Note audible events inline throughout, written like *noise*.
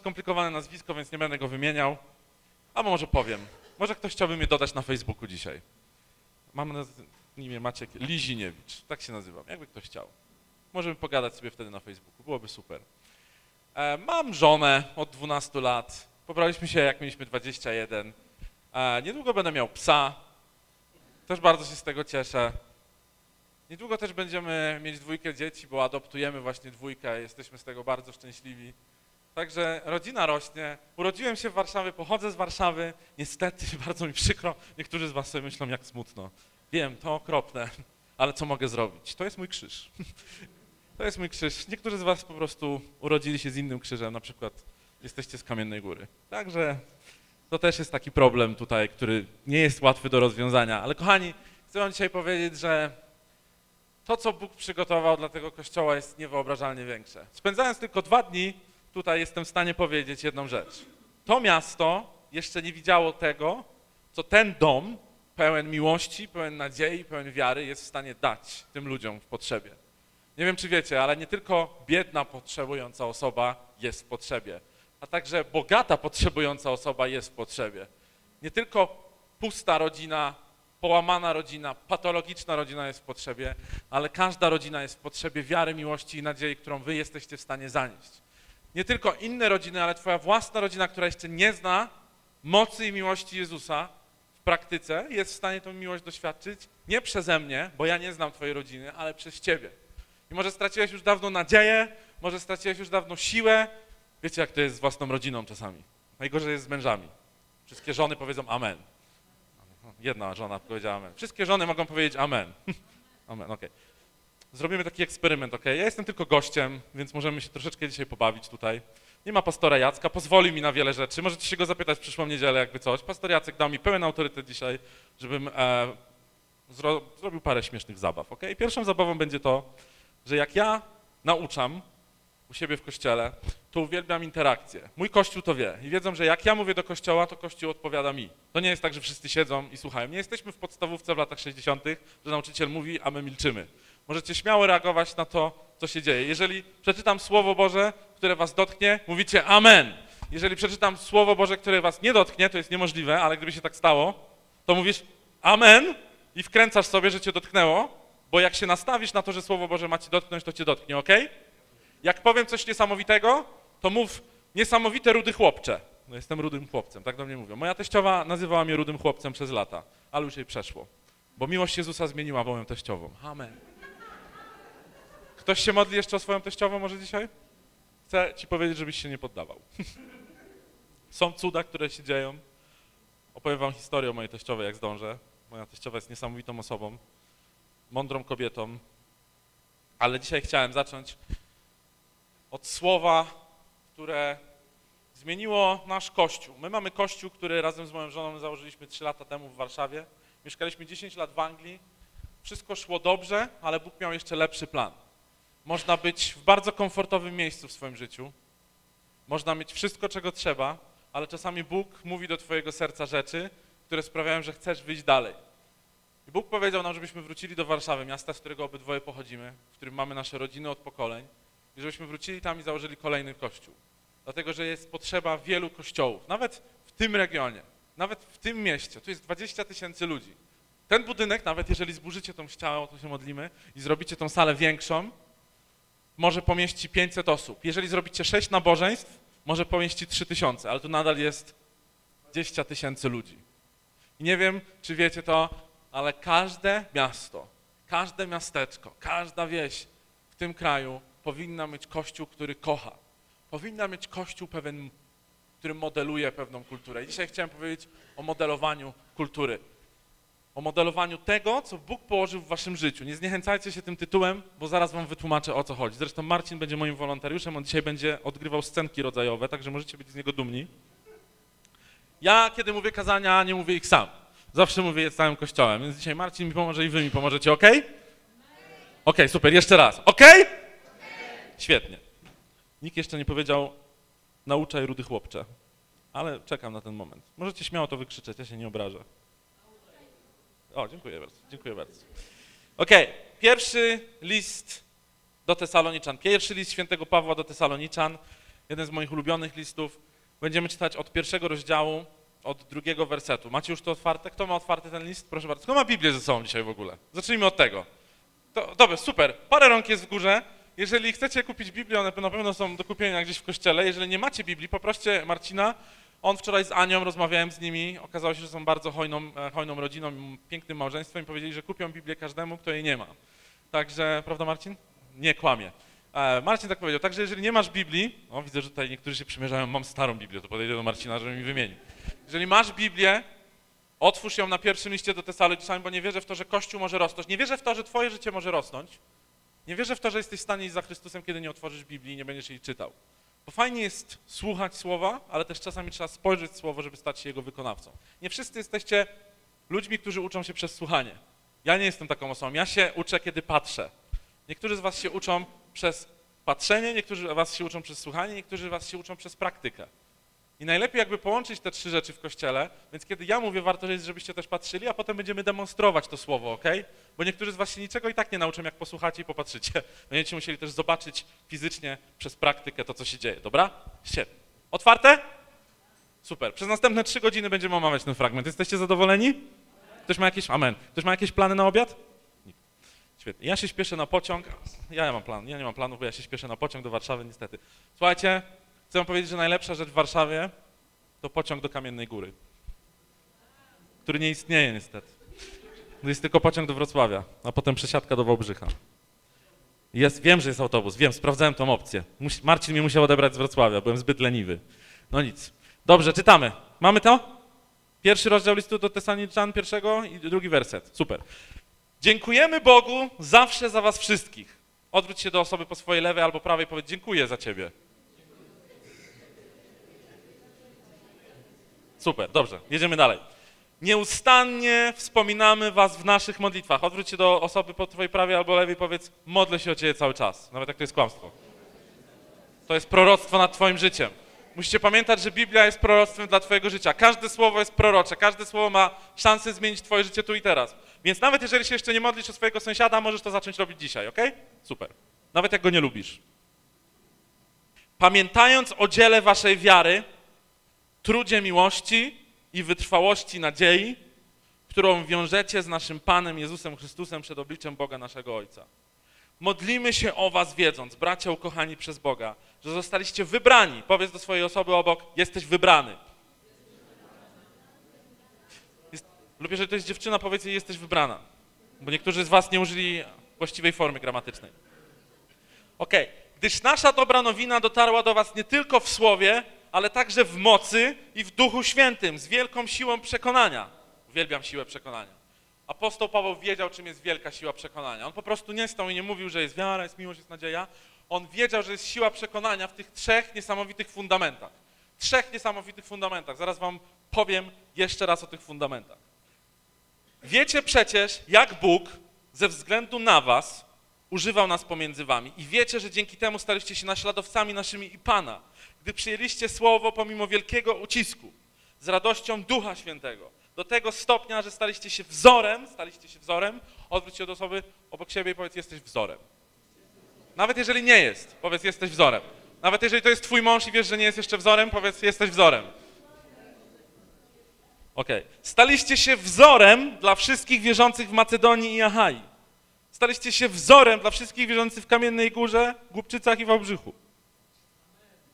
skomplikowane nazwisko, więc nie będę go wymieniał. A może powiem. Może ktoś chciałby mnie dodać na Facebooku dzisiaj. Mam na imię Maciek Liziniewicz. Tak się nazywam, jakby ktoś chciał. Możemy pogadać sobie wtedy na Facebooku, byłoby super. E, mam żonę od 12 lat. Pobraliśmy się jak mieliśmy 21. E, niedługo będę miał psa. Też bardzo się z tego cieszę. Niedługo też będziemy mieć dwójkę dzieci, bo adoptujemy właśnie dwójkę. Jesteśmy z tego bardzo szczęśliwi. Także rodzina rośnie. Urodziłem się w Warszawie, pochodzę z Warszawy. Niestety, *laughs* bardzo mi przykro, niektórzy z was sobie myślą, jak smutno. Wiem, to okropne, *laughs* ale co mogę zrobić? To jest mój krzyż. *laughs* To jest mój krzyż. Niektórzy z was po prostu urodzili się z innym krzyżem, na przykład jesteście z Kamiennej Góry. Także to też jest taki problem tutaj, który nie jest łatwy do rozwiązania. Ale kochani, chcę wam dzisiaj powiedzieć, że to, co Bóg przygotował dla tego kościoła jest niewyobrażalnie większe. Spędzając tylko dwa dni, tutaj jestem w stanie powiedzieć jedną rzecz. To miasto jeszcze nie widziało tego, co ten dom, pełen miłości, pełen nadziei, pełen wiary, jest w stanie dać tym ludziom w potrzebie. Nie wiem, czy wiecie, ale nie tylko biedna, potrzebująca osoba jest w potrzebie, a także bogata, potrzebująca osoba jest w potrzebie. Nie tylko pusta rodzina, połamana rodzina, patologiczna rodzina jest w potrzebie, ale każda rodzina jest w potrzebie wiary, miłości i nadziei, którą wy jesteście w stanie zanieść. Nie tylko inne rodziny, ale twoja własna rodzina, która jeszcze nie zna mocy i miłości Jezusa w praktyce, jest w stanie tą miłość doświadczyć nie przeze mnie, bo ja nie znam twojej rodziny, ale przez ciebie. I może straciłeś już dawno nadzieję, może straciłeś już dawno siłę. Wiecie, jak to jest z własną rodziną czasami. Najgorzej jest z mężami. Wszystkie żony powiedzą amen. Jedna żona powiedziała amen. Wszystkie żony mogą powiedzieć amen. *laughs* Amen, okej. Zrobimy taki eksperyment, okej? Ja jestem tylko gościem, więc możemy się troszeczkę dzisiaj pobawić tutaj. Nie ma pastora Jacka, pozwoli mi na wiele rzeczy. Możecie się go zapytać w przyszłą niedzielę, jakby coś. Pastor Jacek dał mi pełen autorytet dzisiaj, żebym e, zro, zrobił parę śmiesznych zabaw, okej? Pierwszą zabawą będzie to, że jak ja nauczam u siebie w kościele, to uwielbiam interakcję. Mój kościół to wie i wiedzą, że jak ja mówię do kościoła, to kościół odpowiada mi. To nie jest tak, że wszyscy siedzą i słuchają. Nie jesteśmy w podstawówce w latach 60., że nauczyciel mówi, a my milczymy. Możecie śmiało reagować na to, co się dzieje. Jeżeli przeczytam Słowo Boże, które was dotknie, mówicie amen. Jeżeli przeczytam Słowo Boże, które was nie dotknie, to jest niemożliwe, ale gdyby się tak stało, to mówisz amen i wkręcasz sobie, że cię dotknęło, bo jak się nastawisz na to, że Słowo Boże ma cię dotknąć, to cię dotknie, ok? Jak powiem coś niesamowitego, to mów niesamowite rudy chłopcze. No jestem rudym chłopcem, tak do mnie mówią. Moja teściowa nazywała mnie rudym chłopcem przez lata, ale już jej przeszło. Bo miłość Jezusa zmieniła moją teściową. Amen. Ktoś się modli jeszcze o swoją teściową może dzisiaj? Chcę ci powiedzieć, żebyś się nie poddawał. *laughs* Są cuda, które się dzieją. Opowiem wam historię o mojej teściowej, jak zdążę. Moja teściowa jest niesamowitą osobą, mądrą kobietą, ale dzisiaj chciałem zacząć od słowa, które zmieniło nasz kościół. My mamy kościół, który razem z moją żoną założyliśmy 3 lata temu w Warszawie. Mieszkaliśmy 10 lat w Anglii. Wszystko szło dobrze, ale Bóg miał jeszcze lepszy plan. Można być w bardzo komfortowym miejscu w swoim życiu. Można mieć wszystko, czego trzeba, ale czasami Bóg mówi do twojego serca rzeczy, które sprawiają, że chcesz wyjść dalej. I Bóg powiedział nam, żebyśmy wrócili do Warszawy, miasta, z którego obydwoje pochodzimy, w którym mamy nasze rodziny od pokoleń, i żebyśmy wrócili tam i założyli kolejny kościół. Dlatego, że jest potrzeba wielu kościołów, nawet w tym regionie, nawet w tym mieście. Tu jest 20 tysięcy ludzi. Ten budynek, nawet jeżeli zburzycie tą ścianę, to się modlimy, i zrobicie tą salę większą, może pomieści 500 osób. Jeżeli zrobicie 6 nabożeństw, może pomieści 3000, ale tu nadal jest 20 tysięcy ludzi. I nie wiem, czy wiecie to, ale każde miasto, każde miasteczko, każda wieś w tym kraju powinna mieć kościół, który kocha. Powinna mieć kościół pewien, który modeluje pewną kulturę. I dzisiaj chciałem powiedzieć o modelowaniu kultury. O modelowaniu tego, co Bóg położył w waszym życiu. Nie zniechęcajcie się tym tytułem, bo zaraz wam wytłumaczę, o co chodzi. Zresztą Marcin będzie moim wolontariuszem, on dzisiaj będzie odgrywał scenki rodzajowe, także możecie być z niego dumni. Ja, kiedy mówię kazania, nie mówię ich sam. Zawsze mówię je całym kościołem, więc dzisiaj Marcin mi pomoże i wy mi pomożecie, ok? Ok, super, jeszcze raz. Ok? Świetnie. Nikt jeszcze nie powiedział nauczaj rudy chłopcze, ale czekam na ten moment. Możecie śmiało to wykrzyczeć, ja się nie obrażę. O, dziękuję bardzo, dziękuję bardzo. Okej, pierwszy list do Tesaloniczan, pierwszy list świętego Pawła do Tesaloniczan jeden z moich ulubionych listów. Będziemy czytać od pierwszego rozdziału, od drugiego wersetu. Macie już to otwarte? Kto ma otwarty ten list? Proszę bardzo. Kto ma Biblię ze sobą dzisiaj w ogóle? Zacznijmy od tego. To, dobra, super. Parę rąk jest w górze. Jeżeli chcecie kupić Biblię, one na pewno są do kupienia gdzieś w kościele. Jeżeli nie macie Biblii, poproście Marcina. On wczoraj z Anią, rozmawiałem z nimi. Okazało się, że są bardzo hojną, e, hojną rodziną, pięknym małżeństwem i powiedzieli, że kupią Biblię każdemu, kto jej nie ma. Także, prawda Marcin? Nie kłamie. E, Marcin tak powiedział. Także jeżeli nie masz Biblii, o widzę, że tutaj niektórzy się przymierzają, mam starą Biblię, to podejdę do Marcina, żeby mi wymienił. Jeżeli masz Biblię, otwórz ją na pierwszym liście do Tesaloniczan, bo nie wierzę w to, że Kościół może rosnąć. Nie wierzę w to, że twoje życie może rosnąć. Nie wierzę w to, że jesteś w stanie iść za Chrystusem, kiedy nie otworzysz Biblii i nie będziesz jej czytał. Bo fajnie jest słuchać słowa, ale też czasami trzeba spojrzeć słowo, żeby stać się jego wykonawcą. Nie wszyscy jesteście ludźmi, którzy uczą się przez słuchanie. Ja nie jestem taką osobą. Ja się uczę, kiedy patrzę. Niektórzy z was się uczą przez patrzenie, niektórzy z was się uczą przez słuchanie, niektórzy z was się uczą przez praktykę. I najlepiej jakby połączyć te trzy rzeczy w kościele, więc kiedy ja mówię, warto jest, żebyście też patrzyli, a potem będziemy demonstrować to słowo, ok? Bo niektórzy z was się niczego i tak nie nauczą, jak posłuchacie i popatrzycie. *laughs* Będziecie musieli też zobaczyć fizycznie przez praktykę to, co się dzieje, dobra? Świetnie. Otwarte? Super. Przez następne trzy godziny będziemy omawiać ten fragment. Jesteście zadowoleni? Ktoś ma jakieś, amen. Ktoś ma jakieś plany na obiad? Świetnie. Ja się śpieszę na pociąg. Ja nie mam plan. Ja nie mam planów, bo ja się śpieszę na pociąg do Warszawy, niestety. Słuchajcie, chcę wam powiedzieć, że najlepsza rzecz w Warszawie to pociąg do Kamiennej Góry, który nie istnieje niestety. Jest tylko pociąg do Wrocławia, a potem przesiadka do Wałbrzycha. Jest, wiem, że jest autobus, wiem, sprawdzałem tą opcję. Musi, Marcin mnie musiał odebrać z Wrocławia, byłem zbyt leniwy. No nic. Dobrze, czytamy. Mamy to? Pierwszy rozdział listu do Tesaloniczan, pierwszego i drugi werset. Super. Dziękujemy Bogu zawsze za was wszystkich. Odwróć się do osoby po swojej lewej albo prawej i powiedz dziękuję za ciebie. Super, dobrze, jedziemy dalej. Nieustannie wspominamy was w naszych modlitwach. Odwróć się do osoby po twojej prawej albo lewej i powiedz modlę się o ciebie cały czas, nawet jak to jest kłamstwo. To jest proroctwo nad twoim życiem. Musicie pamiętać, że Biblia jest proroctwem dla twojego życia. Każde słowo jest prorocze, każde słowo ma szansę zmienić twoje życie tu i teraz. Więc nawet jeżeli się jeszcze nie modlisz o swojego sąsiada, możesz to zacząć robić dzisiaj, ok? Super. Nawet jak go nie lubisz. Pamiętając o dziele waszej wiary, trudzie miłości i wytrwałości nadziei, którą wiążecie z naszym Panem Jezusem Chrystusem przed obliczem Boga naszego Ojca. Modlimy się o was wiedząc, bracia ukochani przez Boga, że zostaliście wybrani. Powiedz do swojej osoby obok, jesteś wybrany. Jest, lub jeżeli to jest dziewczyna, powiedz jej, jesteś wybrana. Bo niektórzy z was nie użyli właściwej formy gramatycznej. Okej, gdyż nasza dobra nowina dotarła do was nie tylko w słowie, ale także w mocy i w Duchu Świętym, z wielką siłą przekonania. Uwielbiam siłę przekonania. Apostoł Paweł wiedział, czym jest wielka siła przekonania. On po prostu nie stał i nie mówił, że jest wiara, jest miłość, jest nadzieja. On wiedział, że jest siła przekonania w tych trzech niesamowitych fundamentach. Trzech niesamowitych fundamentach. Zaraz wam powiem jeszcze raz o tych fundamentach. Wiecie przecież, jak Bóg ze względu na was używał nas pomiędzy wami i wiecie, że dzięki temu staliście się naśladowcami naszymi i Pana, gdy przyjęliście słowo pomimo wielkiego ucisku, z radością Ducha Świętego, do tego stopnia, że staliście się wzorem, staliście się wzorem, odwróć się do osoby obok siebie i powiedz, jesteś wzorem. Nawet jeżeli nie jest, powiedz, jesteś wzorem. Nawet jeżeli to jest twój mąż i wiesz, że nie jest jeszcze wzorem, powiedz, jesteś wzorem. Okej. Staliście się wzorem dla wszystkich wierzących w Macedonii i Achai. Staliście się wzorem dla wszystkich wierzących w Kamiennej Górze, Głubczycach i Wałbrzychu.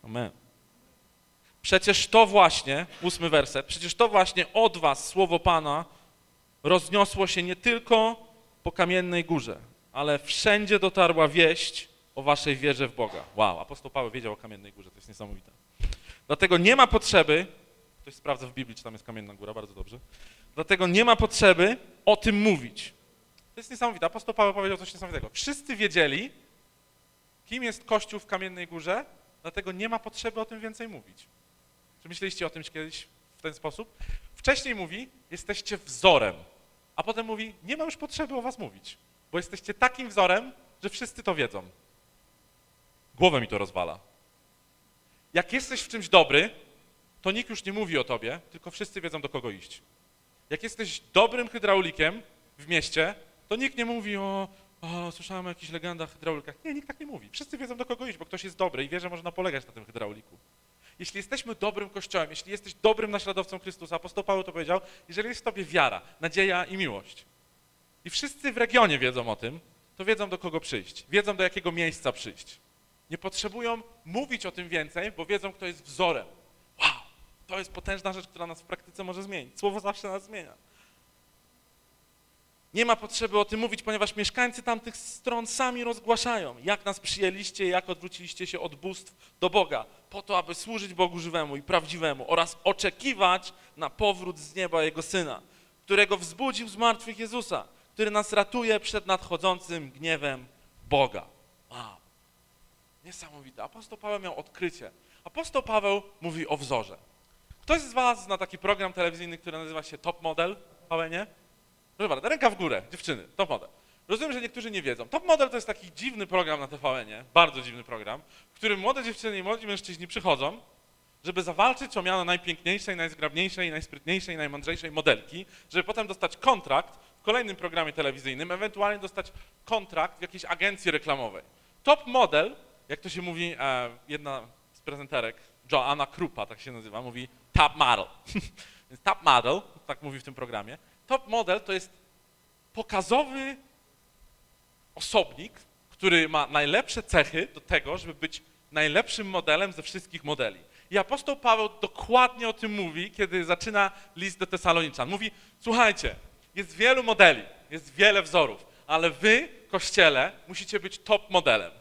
Amen. Przecież to właśnie, ósmy werset, przecież to właśnie od was słowo Pana rozniosło się nie tylko po Kamiennej Górze, ale wszędzie dotarła wieść o waszej wierze w Boga. Wow, apostoł Paweł wiedział o Kamiennej Górze, to jest niesamowite. Dlatego nie ma potrzeby, ktoś sprawdza w Biblii, czy tam jest Kamienna Góra, bardzo dobrze, dlatego nie ma potrzeby o tym mówić. To jest niesamowite. Apostoł Paweł powiedział coś niesamowitego. Wszyscy wiedzieli, kim jest Kościół w Kamiennej Górze, dlatego nie ma potrzeby o tym więcej mówić. Czy myśleliście o tym kiedyś w ten sposób? Wcześniej mówi, jesteście wzorem, a potem mówi, nie ma już potrzeby o was mówić, bo jesteście takim wzorem, że wszyscy to wiedzą. Głowę mi to rozwala. Jak jesteś w czymś dobry, to nikt już nie mówi o tobie, tylko wszyscy wiedzą, do kogo iść. Jak jesteś dobrym hydraulikiem w mieście, to nikt nie mówi o, o, słyszałem o jakichś legendach, hydraulikach. Nie, nikt tak nie mówi. Wszyscy wiedzą, do kogo iść, bo ktoś jest dobry i wie, że można polegać na tym hydrauliku. Jeśli jesteśmy dobrym kościołem, jeśli jesteś dobrym naśladowcą Chrystusa, apostoł Paweł to powiedział, jeżeli jest w tobie wiara, nadzieja i miłość, i wszyscy w regionie wiedzą o tym, to wiedzą, do kogo przyjść, wiedzą, do jakiego miejsca przyjść. Nie potrzebują mówić o tym więcej, bo wiedzą, kto jest wzorem. Wow, to jest potężna rzecz, która nas w praktyce może zmienić. Słowo zawsze nas zmienia. Nie ma potrzeby o tym mówić, ponieważ mieszkańcy tamtych stron sami rozgłaszają, jak nas przyjęliście, jak odwróciliście się od bóstw do Boga, po to, aby służyć Bogu żywemu i prawdziwemu oraz oczekiwać na powrót z nieba Jego Syna, którego wzbudził z martwych Jezusa, który nas ratuje przed nadchodzącym gniewem Boga. Wow. Niesamowite. Apostoł Paweł miał odkrycie. Apostoł Paweł mówi o wzorze. Ktoś z was zna taki program telewizyjny, który nazywa się Top Model? Paweł, nie? Proszę bardzo, ręka w górę, dziewczyny, Top Model. Rozumiem, że niektórzy nie wiedzą. Top Model to jest taki dziwny program na TVN-ie, bardzo dziwny program, w którym młode dziewczyny i młodzi mężczyźni przychodzą, żeby zawalczyć o miano najpiękniejszej, najzgrabniejszej, najsprytniejszej, najmądrzejszej modelki, żeby potem dostać kontrakt w kolejnym programie telewizyjnym, ewentualnie dostać kontrakt w jakiejś agencji reklamowej. Top Model, jak to się mówi, e, jedna z prezenterek, Joanna Krupa, tak się nazywa, mówi top model. *laughs* Więc top model, tak mówi w tym programie. Top model to jest pokazowy osobnik, który ma najlepsze cechy do tego, żeby być najlepszym modelem ze wszystkich modeli. I apostoł Paweł dokładnie o tym mówi, kiedy zaczyna list do Tesaloniczan. Mówi, słuchajcie, jest wielu modeli, jest wiele wzorów, ale wy, kościele, musicie być top modelem.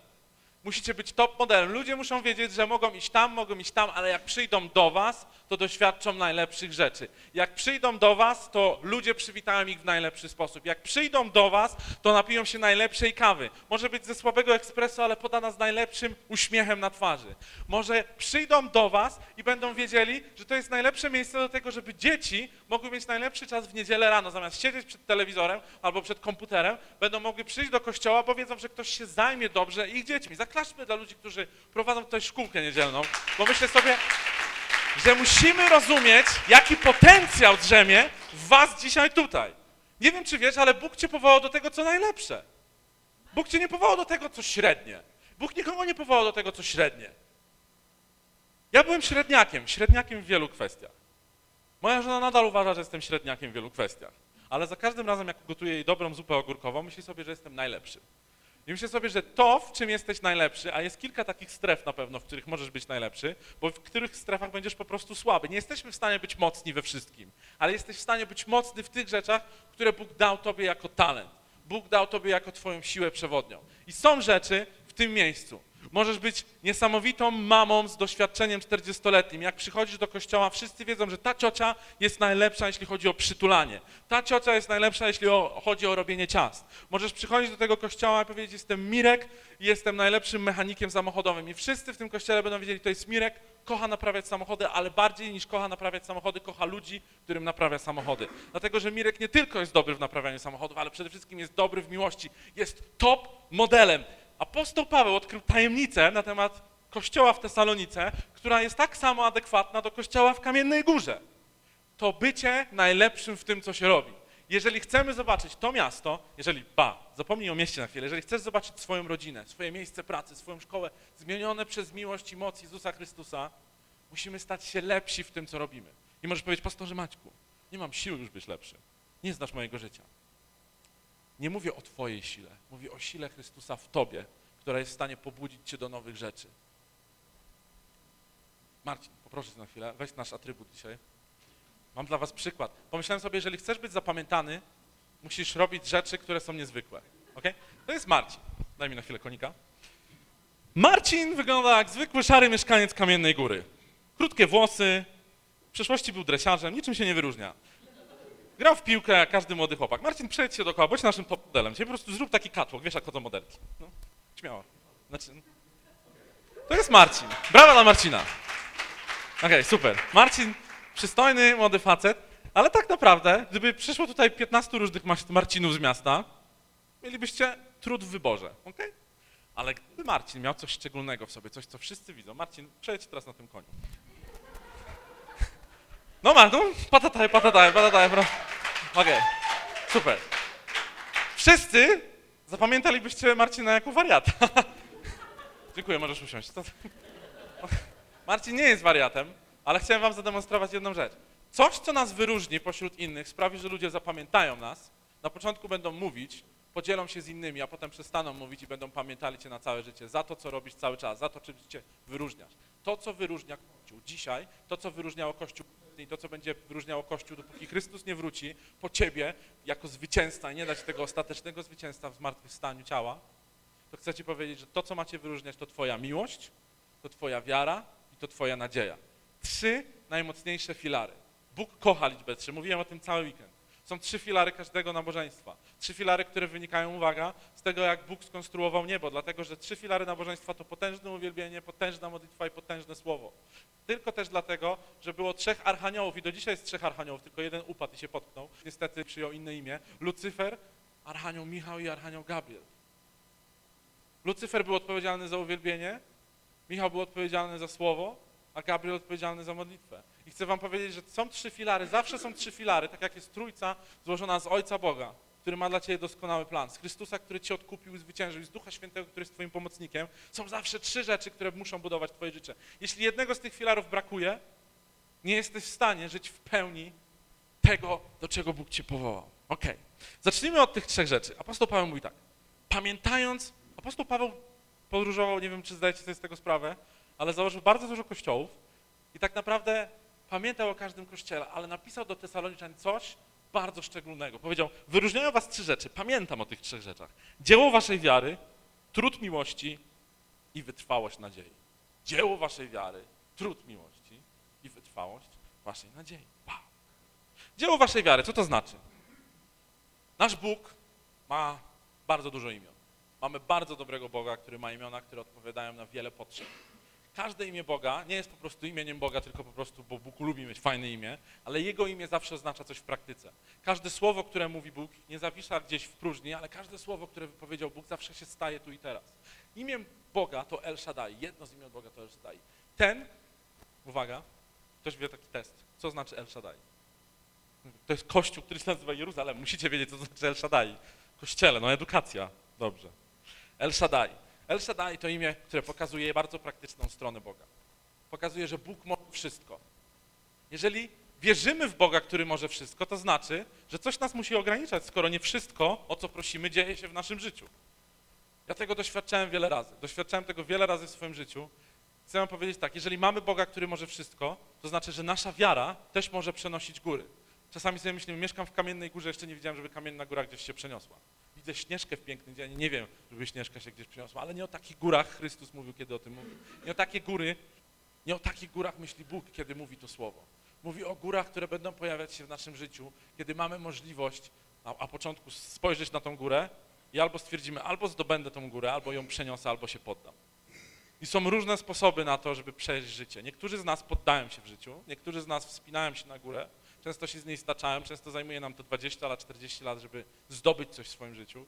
Musicie być top modelem. Ludzie muszą wiedzieć, że mogą iść tam, mogą iść tam, ale jak przyjdą do was, to doświadczą najlepszych rzeczy. Jak przyjdą do was, to ludzie przywitają ich w najlepszy sposób. Jak przyjdą do was, to napiją się najlepszej kawy. Może być ze słabego ekspresu, ale podana z najlepszym uśmiechem na twarzy. Może przyjdą do was i będą wiedzieli, że to jest najlepsze miejsce do tego, żeby dzieci mogły mieć najlepszy czas w niedzielę rano. Zamiast siedzieć przed telewizorem albo przed komputerem, będą mogły przyjść do kościoła, bo wiedzą, że ktoś się zajmie dobrze ich dziećmi. Zaklaszmy dla ludzi, którzy prowadzą tutaj szkółkę niedzielną, bo myślę sobie, że musimy rozumieć, jaki potencjał drzemie w was dzisiaj tutaj. Nie wiem, czy wiesz, ale Bóg cię powołał do tego, co najlepsze. Bóg cię nie powołał do tego, co średnie. Bóg nikogo nie powołał do tego, co średnie. Ja byłem średniakiem, średniakiem w wielu kwestiach. Moja żona nadal uważa, że jestem średniakiem w wielu kwestiach. Ale za każdym razem, jak gotuję jej dobrą zupę ogórkową, myśli sobie, że jestem najlepszy. I myślę sobie, że to, w czym jesteś najlepszy, a jest kilka takich stref na pewno, w których możesz być najlepszy, bo w których strefach będziesz po prostu słaby. Nie jesteśmy w stanie być mocni we wszystkim, ale jesteś w stanie być mocny w tych rzeczach, które Bóg dał tobie jako talent. Bóg dał tobie jako twoją siłę przewodnią. I są rzeczy w tym miejscu. Możesz być niesamowitą mamą z doświadczeniem 40-letnim. Jak przychodzisz do kościoła, wszyscy wiedzą, że ta ciocia jest najlepsza, jeśli chodzi o przytulanie. Ta ciocia jest najlepsza, jeśli chodzi o robienie ciast. Możesz przychodzić do tego kościoła i powiedzieć, jestem Mirek jestem najlepszym mechanikiem samochodowym. I wszyscy w tym kościele będą wiedzieli, to jest Mirek, kocha naprawiać samochody, ale bardziej niż kocha naprawiać samochody, kocha ludzi, którym naprawia samochody. Dlatego, że Mirek nie tylko jest dobry w naprawianiu samochodów, ale przede wszystkim jest dobry w miłości. Jest top modelem. Apostoł Paweł odkrył tajemnicę na temat kościoła w Tesalonice, która jest tak samo adekwatna do kościoła w Kamiennej Górze. To bycie najlepszym w tym, co się robi. Jeżeli chcemy zobaczyć to miasto, jeżeli, ba, zapomnij o mieście na chwilę, jeżeli chcesz zobaczyć swoją rodzinę, swoje miejsce pracy, swoją szkołę, zmienione przez miłość i moc Jezusa Chrystusa, musimy stać się lepsi w tym, co robimy. I możesz powiedzieć, pastorze Maćku, nie mam siły już być lepszy. Nie znasz mojego życia. Nie mówię o Twojej sile, mówię o sile Chrystusa w Tobie, która jest w stanie pobudzić Cię do nowych rzeczy. Marcin, poproszę Cię na chwilę, weź nasz atrybut dzisiaj. Mam dla Was przykład. Pomyślałem sobie, jeżeli chcesz być zapamiętany, musisz robić rzeczy, które są niezwykłe. ok? To jest Marcin. Daj mi na chwilę konika. Marcin wygląda jak zwykły szary mieszkaniec Kamiennej Góry. Krótkie włosy, w przeszłości był dresiarzem, niczym się nie wyróżnia. Grał w piłkę każdy młody chłopak. Marcin, przejdź się dookoła, bądź naszym top modelem. Po prostu zrób taki catwalk, wiesz jak chodzą modelki. No, śmiało. Znaczy, to jest Marcin. Brawa dla Marcina. Okej, super. Marcin, przystojny, młody facet, ale tak naprawdę, gdyby przyszło tutaj 15 różnych Mar- Marcinów z miasta, mielibyście trud w wyborze, ok? Ale gdyby Marcin miał coś szczególnego w sobie, coś, co wszyscy widzą. Marcin, przejdź teraz na tym koniu. No Marcin, patataj, patataj, patataj, bro. Okej, super. Wszyscy Zapamiętalibyście Marcina jako wariata. *laughs* Dziękuję, możesz usiąść. To... Marcin nie jest wariatem, ale chciałem wam zademonstrować jedną rzecz. Coś, co nas wyróżni pośród innych, sprawi, że ludzie zapamiętają nas. Na początku będą mówić, podzielą się z innymi, a potem przestaną mówić i będą pamiętali cię na całe życie za to, co robisz cały czas, za to, czym cię wyróżniasz. To, co wyróżnia Kościół dzisiaj, to, co wyróżniało Kościół i to, co będzie wyróżniało Kościół, dopóki Chrystus nie wróci po ciebie jako zwycięzca i nie dać tego ostatecznego zwycięstwa w zmartwychwstaniu ciała, to chcę ci powiedzieć, że to, co macie wyróżniać, to twoja miłość, to twoja wiara i to twoja nadzieja. Trzy najmocniejsze filary. Bóg kocha liczbę trzy. Mówiłem o tym cały weekend. Są trzy filary każdego nabożeństwa. Trzy filary, które wynikają, uwaga, z tego, jak Bóg skonstruował niebo, dlatego że trzy filary nabożeństwa to potężne uwielbienie, potężna modlitwa i potężne słowo. Tylko też dlatego, że było trzech archaniołów i do dzisiaj jest trzech archaniołów, tylko jeden upadł i się potknął. Niestety przyjął inne imię. Lucyfer, archanioł Michał i archanioł Gabriel. Lucyfer był odpowiedzialny za uwielbienie, Michał był odpowiedzialny za słowo, a Gabriel odpowiedzialny za modlitwę. I chcę wam powiedzieć, że są trzy filary, zawsze są trzy filary, tak jak jest trójca złożona z Ojca Boga, który ma dla ciebie doskonały plan, z Chrystusa, który cię odkupił i zwyciężył, z Ducha Świętego, który jest twoim pomocnikiem. Są zawsze trzy rzeczy, które muszą budować twoje życie. Jeśli jednego z tych filarów brakuje, nie jesteś w stanie żyć w pełni tego, do czego Bóg cię powołał. Okej. Zacznijmy od tych trzech rzeczy. Apostoł Paweł mówi tak. Pamiętając, apostoł Paweł podróżował, nie wiem, czy zdajecie sobie z tego sprawę, ale założył bardzo dużo kościołów i tak naprawdę pamiętał o każdym kościele, ale napisał do Tesaloniczan coś bardzo szczególnego. Powiedział, wyróżniają was trzy rzeczy, pamiętam o tych trzech rzeczach. Dzieło waszej wiary, trud miłości i wytrwałość nadziei. Dzieło waszej wiary, trud miłości i wytrwałość waszej nadziei. Wow. Dzieło waszej wiary, co to znaczy? Nasz Bóg ma bardzo dużo imion. Mamy bardzo dobrego Boga, który ma imiona, które odpowiadają na wiele potrzeb. Każde imię Boga nie jest po prostu imieniem Boga, tylko po prostu, bo Bóg lubi mieć fajne imię, ale Jego imię zawsze oznacza coś w praktyce. Każde słowo, które mówi Bóg, nie zawisza gdzieś w próżni, ale każde słowo, które wypowiedział Bóg, zawsze się staje tu i teraz. Imię Boga to El Shaddai, jedno z imion Boga to El Shaddai. Ten, uwaga, ktoś wie taki test, co znaczy El Shaddai? To jest kościół, który się nazywa Jeruzalem. Musicie wiedzieć, co znaczy El Shaddai. Kościele, no edukacja. Dobrze. El Shaddai. El Shaddai to imię, które pokazuje bardzo praktyczną stronę Boga. Pokazuje, że Bóg może wszystko. Jeżeli wierzymy w Boga, który może wszystko, to znaczy, że coś nas musi ograniczać, skoro nie wszystko, o co prosimy, dzieje się w naszym życiu. Ja tego doświadczałem wiele razy. Doświadczałem tego wiele razy w swoim życiu. Chcę wam powiedzieć tak, jeżeli mamy Boga, który może wszystko, to znaczy, że nasza wiara też może przenosić góry. Czasami sobie myślimy, mieszkam w Kamiennej Górze, jeszcze nie widziałem, żeby Kamienna Góra gdzieś się przeniosła. Widzę Śnieżkę w piękny dzień, nie wiem, żeby Śnieżka się gdzieś przeniosła, ale nie o takich górach Chrystus mówił, kiedy o tym mówił. Nie o takie góry, nie o takich górach myśli Bóg, kiedy mówi to słowo. Mówi o górach, które będą pojawiać się w naszym życiu, kiedy mamy możliwość na a początku spojrzeć na tą górę i albo stwierdzimy, albo zdobędę tą górę, albo ją przeniosę, albo się poddam. I są różne sposoby na to, żeby przejść życie. Niektórzy z nas poddają się w życiu, niektórzy z nas wspinają się na górę, często się z niej staczałem, często zajmuje nam to 20 lat, 40 lat, żeby zdobyć coś w swoim życiu.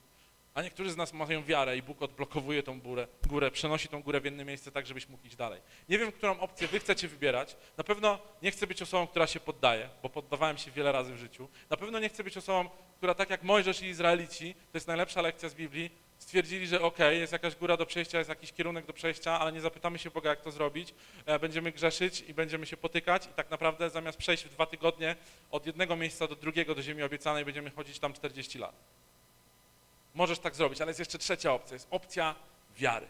A niektórzy z nas mają wiarę i Bóg odblokowuje tą górę, górę, przenosi tą górę w inne miejsce tak, żebyś mógł iść dalej. Nie wiem, którą opcję wy chcecie wybierać. Na pewno nie chcę być osobą, która się poddaje, bo poddawałem się wiele razy w życiu. Na pewno nie chcę być osobą, która tak jak Mojżesz i Izraelici, to jest najlepsza lekcja z Biblii, stwierdzili, że okay, jest jakaś góra do przejścia, jest jakiś kierunek do przejścia, ale nie zapytamy się Boga, jak to zrobić, e, będziemy grzeszyć i będziemy się potykać i tak naprawdę zamiast przejść w dwa tygodnie od jednego miejsca do drugiego, do ziemi obiecanej, będziemy chodzić tam 40 lat. Możesz tak zrobić, ale jest jeszcze trzecia opcja, jest opcja wiary.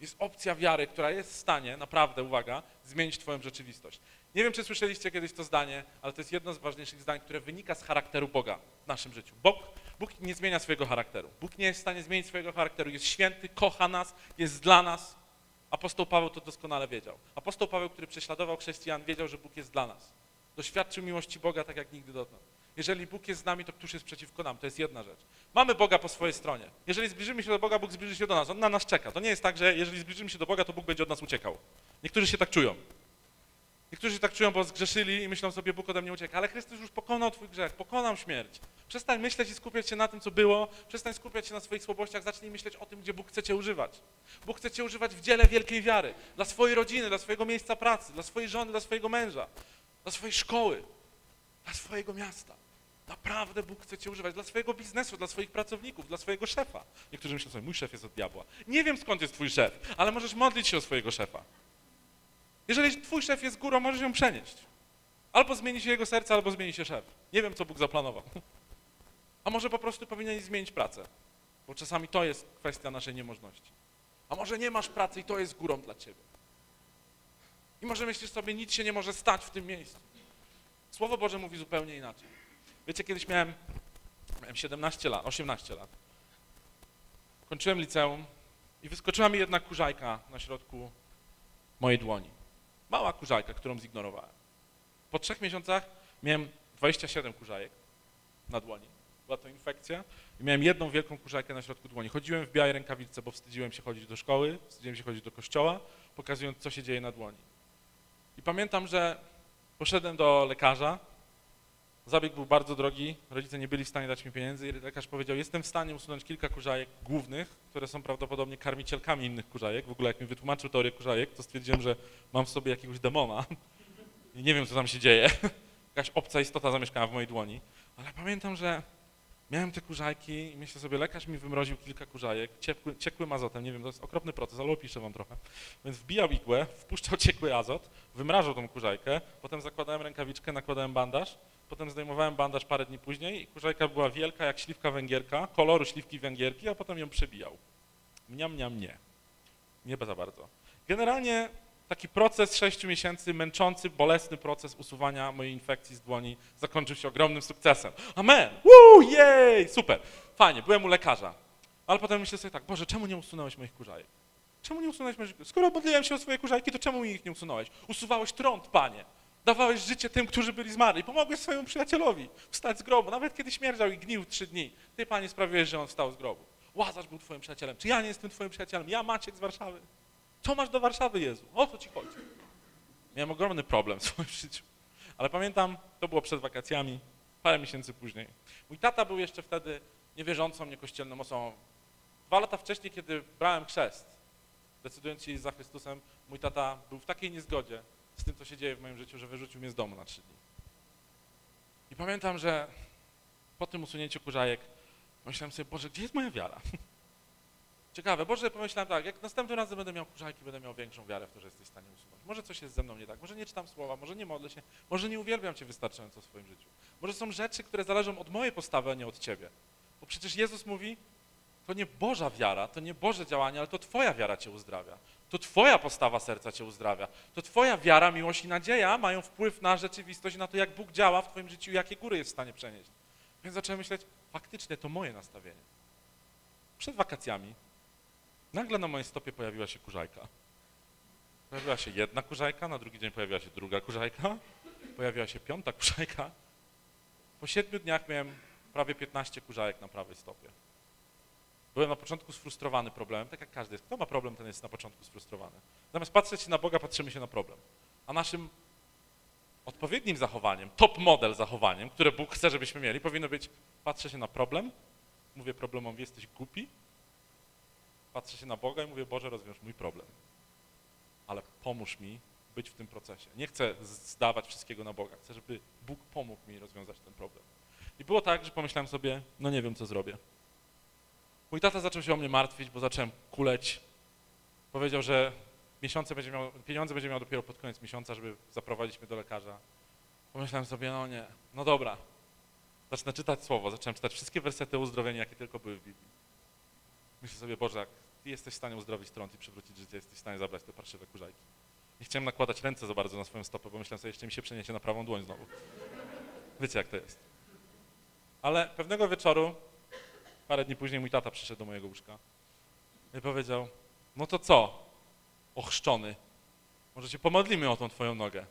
Jest opcja wiary, która jest w stanie, naprawdę, uwaga, zmienić twoją rzeczywistość. Nie wiem, czy słyszeliście kiedyś to zdanie, ale to jest jedno z ważniejszych zdań, które wynika z charakteru Boga w naszym życiu. Bóg, Bóg nie zmienia swojego charakteru. Bóg nie jest w stanie zmienić swojego charakteru. Jest święty, kocha nas, jest dla nas. Apostoł Paweł to doskonale wiedział. Apostoł Paweł, który prześladował chrześcijan, wiedział, że Bóg jest dla nas. Doświadczył miłości Boga tak jak nigdy dotąd. Jeżeli Bóg jest z nami, to któż jest przeciwko nam? To jest jedna rzecz. Mamy Boga po swojej stronie. Jeżeli zbliżymy się do Boga, Bóg zbliży się do nas. On na nas czeka. To nie jest tak, że jeżeli zbliżymy się do Boga, to Bóg będzie od nas uciekał. Niektórzy się tak czują. Niektórzy tak czują, bo zgrzeszyli i myślą sobie, Bóg ode mnie ucieka. Ale Chrystus już pokonał twój grzech, pokonał śmierć. Przestań myśleć i skupiać się na tym, co było. Przestań skupiać się na swoich słabościach. Zacznij myśleć o tym, gdzie Bóg chce cię używać. Bóg chce cię używać w dziele wielkiej wiary. Dla swojej rodziny, dla swojego miejsca pracy, dla swojej żony, dla swojego męża, dla swojej szkoły, dla swojego miasta. Naprawdę Bóg chce cię używać dla swojego biznesu, dla swoich pracowników, dla swojego szefa. Niektórzy myślą sobie, mój szef jest od diabła. Nie wiem skąd jest twój szef, ale możesz modlić się o swojego szefa. Jeżeli twój szef jest górą, możesz ją przenieść. Albo zmieni się jego serce, albo zmieni się szef. Nie wiem, co Bóg zaplanował. A może po prostu powinien zmienić pracę, bo czasami to jest kwestia naszej niemożności. A może nie masz pracy i to jest górą dla ciebie. I może myślisz sobie, nic się nie może stać w tym miejscu. Słowo Boże mówi zupełnie inaczej. Wiecie, kiedyś miałem, miałem 17 lat, 18 lat. Kończyłem liceum i wyskoczyła mi jedna kurzajka na środku mojej dłoni. Mała kurzajka, którą zignorowałem. Po trzech miesiącach miałem 27 kurzajek na dłoni. Była to infekcja i miałem jedną wielką kurzajkę na środku dłoni. Chodziłem w białej rękawiczce, bo wstydziłem się chodzić do szkoły, wstydziłem się chodzić do kościoła, pokazując, co się dzieje na dłoni. I pamiętam, że poszedłem do lekarza, zabieg był bardzo drogi, rodzice nie byli w stanie dać mi pieniędzy i lekarz powiedział, jestem w stanie usunąć kilka kurzajek głównych, które są prawdopodobnie karmicielkami innych kurzajek. W ogóle jak mi wytłumaczył teorię kurzajek, to stwierdziłem, że mam w sobie jakiegoś demona *laughs* i nie wiem, co tam się dzieje. *laughs* Jakaś obca istota zamieszkała w mojej dłoni. Ale pamiętam, że miałem te kurzajki i myślę sobie, lekarz mi wymroził kilka kurzajek, ciepły, ciekłym azotem, nie wiem, to jest okropny proces, ale opiszę wam trochę. Więc wbijał igłę, wpuszczał ciekły azot, wymrażał tą kurzajkę, potem zakładałem rękawiczkę, nakładałem bandaż, potem zdejmowałem bandaż parę dni później i kurzajka była wielka jak śliwka węgierka, koloru śliwki węgierki, a potem ją przebijał. Mniam, mniam, nie. Nie za bardzo. Generalnie taki proces 6 miesięcy, męczący, bolesny proces usuwania mojej infekcji z dłoni zakończył się ogromnym sukcesem. Amen! Woo, jej! Super! Fajnie, byłem u lekarza. Ale potem myślę sobie tak, Boże, czemu nie usunąłeś moich kurzajek? Czemu nie usunąłeś moich Skoro modliłem się o swoje kurzajki, to czemu mi ich nie usunąłeś? Usuwałeś trąd, Panie. Dawałeś życie tym, którzy byli zmarli. Pomogłeś swojemu przyjacielowi wstać z grobu, nawet kiedy śmierdział i gnił trzy dni. Ty, Panie, sprawiłeś, że on wstał z grobu. Łazarz był twoim przyjacielem. Czy ja nie jestem twoim przyjacielem? Ja, Maciek z Warszawy. Co masz do Warszawy, Jezu? O co ci chodzi? Miałem ogromny problem w swoim *laughs* życiu. Ale pamiętam, to było przed wakacjami, parę miesięcy później. Mój tata był jeszcze wtedy niewierzącą, niekościelną osobą. Dwa lata wcześniej, kiedy brałem chrzest, decydując się za Chrystusem, mój tata był w takiej niezgodzie z tym, co się dzieje w moim życiu, że wyrzucił mnie z domu na trzy dni. I pamiętam, że po tym usunięciu kurzajek myślałem sobie, Boże, gdzie jest moja wiara? *laughs* Ciekawe, Boże, pomyślałem tak, jak następnym razem będę miał kurzajki, będę miał większą wiarę w to, że jesteś w stanie usunąć. Może coś jest ze mną nie tak, może nie czytam słowa, może nie modlę się, może nie uwielbiam Cię wystarczająco w swoim życiu. Może są rzeczy, które zależą od mojej postawy, a nie od Ciebie. Bo przecież Jezus mówi, to nie Boża wiara, to nie Boże działanie, ale to Twoja wiara Cię uzdrawia. To Twoja postawa serca Cię uzdrawia. To Twoja wiara, miłość i nadzieja mają wpływ na rzeczywistość, na to, jak Bóg działa w Twoim życiu i jakie góry jest w stanie przenieść. Więc zacząłem myśleć, faktycznie to moje nastawienie. Przed wakacjami nagle na mojej stopie pojawiła się kurzajka. Pojawiła się jedna kurzajka, na drugi dzień pojawiła się druga kurzajka, pojawiła się piąta kurzajka. Po siedmiu dniach miałem prawie 15 kurzajek na prawej stopie. Byłem na początku sfrustrowany problemem, tak jak każdy jest. Kto ma problem, ten jest na początku sfrustrowany. Zamiast patrzeć się na Boga, patrzymy się na problem. A naszym odpowiednim zachowaniem, top model zachowaniem, które Bóg chce, żebyśmy mieli, powinno być patrzę się na problem, mówię problemowi, jesteś głupi, patrzę się na Boga i mówię, Boże, rozwiąż mój problem. Ale pomóż mi być w tym procesie. Nie chcę zdawać wszystkiego na Boga. Chcę, żeby Bóg pomógł mi rozwiązać ten problem. I było tak, że pomyślałem sobie, no nie wiem, co zrobię. Mój tata zaczął się o mnie martwić, bo zacząłem kuleć. Powiedział, że miesiące będzie miał, pieniądze będzie miał dopiero pod koniec miesiąca, żeby zaprowadzić mnie do lekarza. Pomyślałem sobie, no nie, no dobra. Zacznę czytać słowo, zacząłem czytać wszystkie wersety o uzdrowieniu, jakie tylko były w Biblii. Myślę sobie, Boże, jak Ty jesteś w stanie uzdrowić trąd i przywrócić życie, jesteś w stanie zabrać te parszywe kurzajki. Nie chciałem nakładać ręce za bardzo na swoją stopę, bo myślałem sobie, jeszcze mi się przeniecie na prawą dłoń znowu. Wiecie, jak to jest. Ale pewnego wieczoru, parę dni później mój tata przyszedł do mojego łóżka i powiedział, no to co, ochrzczony, może się pomodlimy o tą twoją nogę.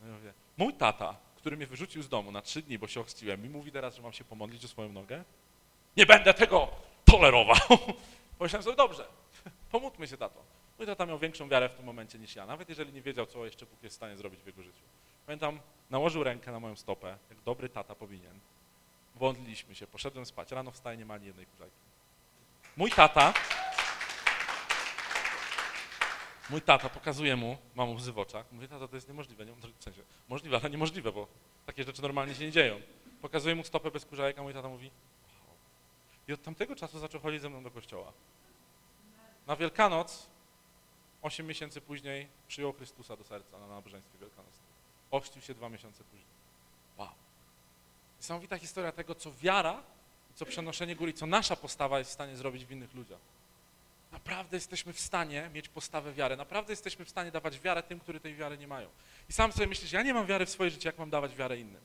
No ja mówię, mój tata, który mnie wyrzucił z domu na trzy dni, bo się ochrzciłem, mi mówi teraz, że mam się pomodlić o swoją nogę? Nie będę tego tolerował. *laughs* Pomyślałem sobie, dobrze, *laughs* pomódlmy się, tato. Mój tata miał większą wiarę w tym momencie niż ja, nawet jeżeli nie wiedział, co jeszcze Bóg jest w stanie zrobić w jego życiu. Pamiętam, nałożył rękę na moją stopę, jak dobry tata powinien. Modliliśmy się, poszedłem spać, rano wstaję, nie ma ani jednej kurzajki. Mój tata Mój tata pokazuje mu, mam łzy w oczach, mówi, tata, to jest niemożliwe, nie, w sensie, możliwe, ale niemożliwe, bo takie rzeczy normalnie się nie dzieją. Pokazuje mu stopę bez kurzajek, a mój tata mówi, wow. I od tamtego czasu zaczął chodzić ze mną do kościoła. Na Wielkanoc, 8 miesięcy później, przyjął Chrystusa do serca na nabożeństwie wielkanocnym. Ochrzcił się dwa miesiące później. Niesamowita historia tego, co wiara, co przenoszenie góry, co nasza postawa jest w stanie zrobić w innych ludziach. Naprawdę jesteśmy w stanie mieć postawę wiary. Naprawdę jesteśmy w stanie dawać wiarę tym, którzy tej wiary nie mają. I sam sobie myślisz, ja nie mam wiary w swoje życie, jak mam dawać wiarę innym?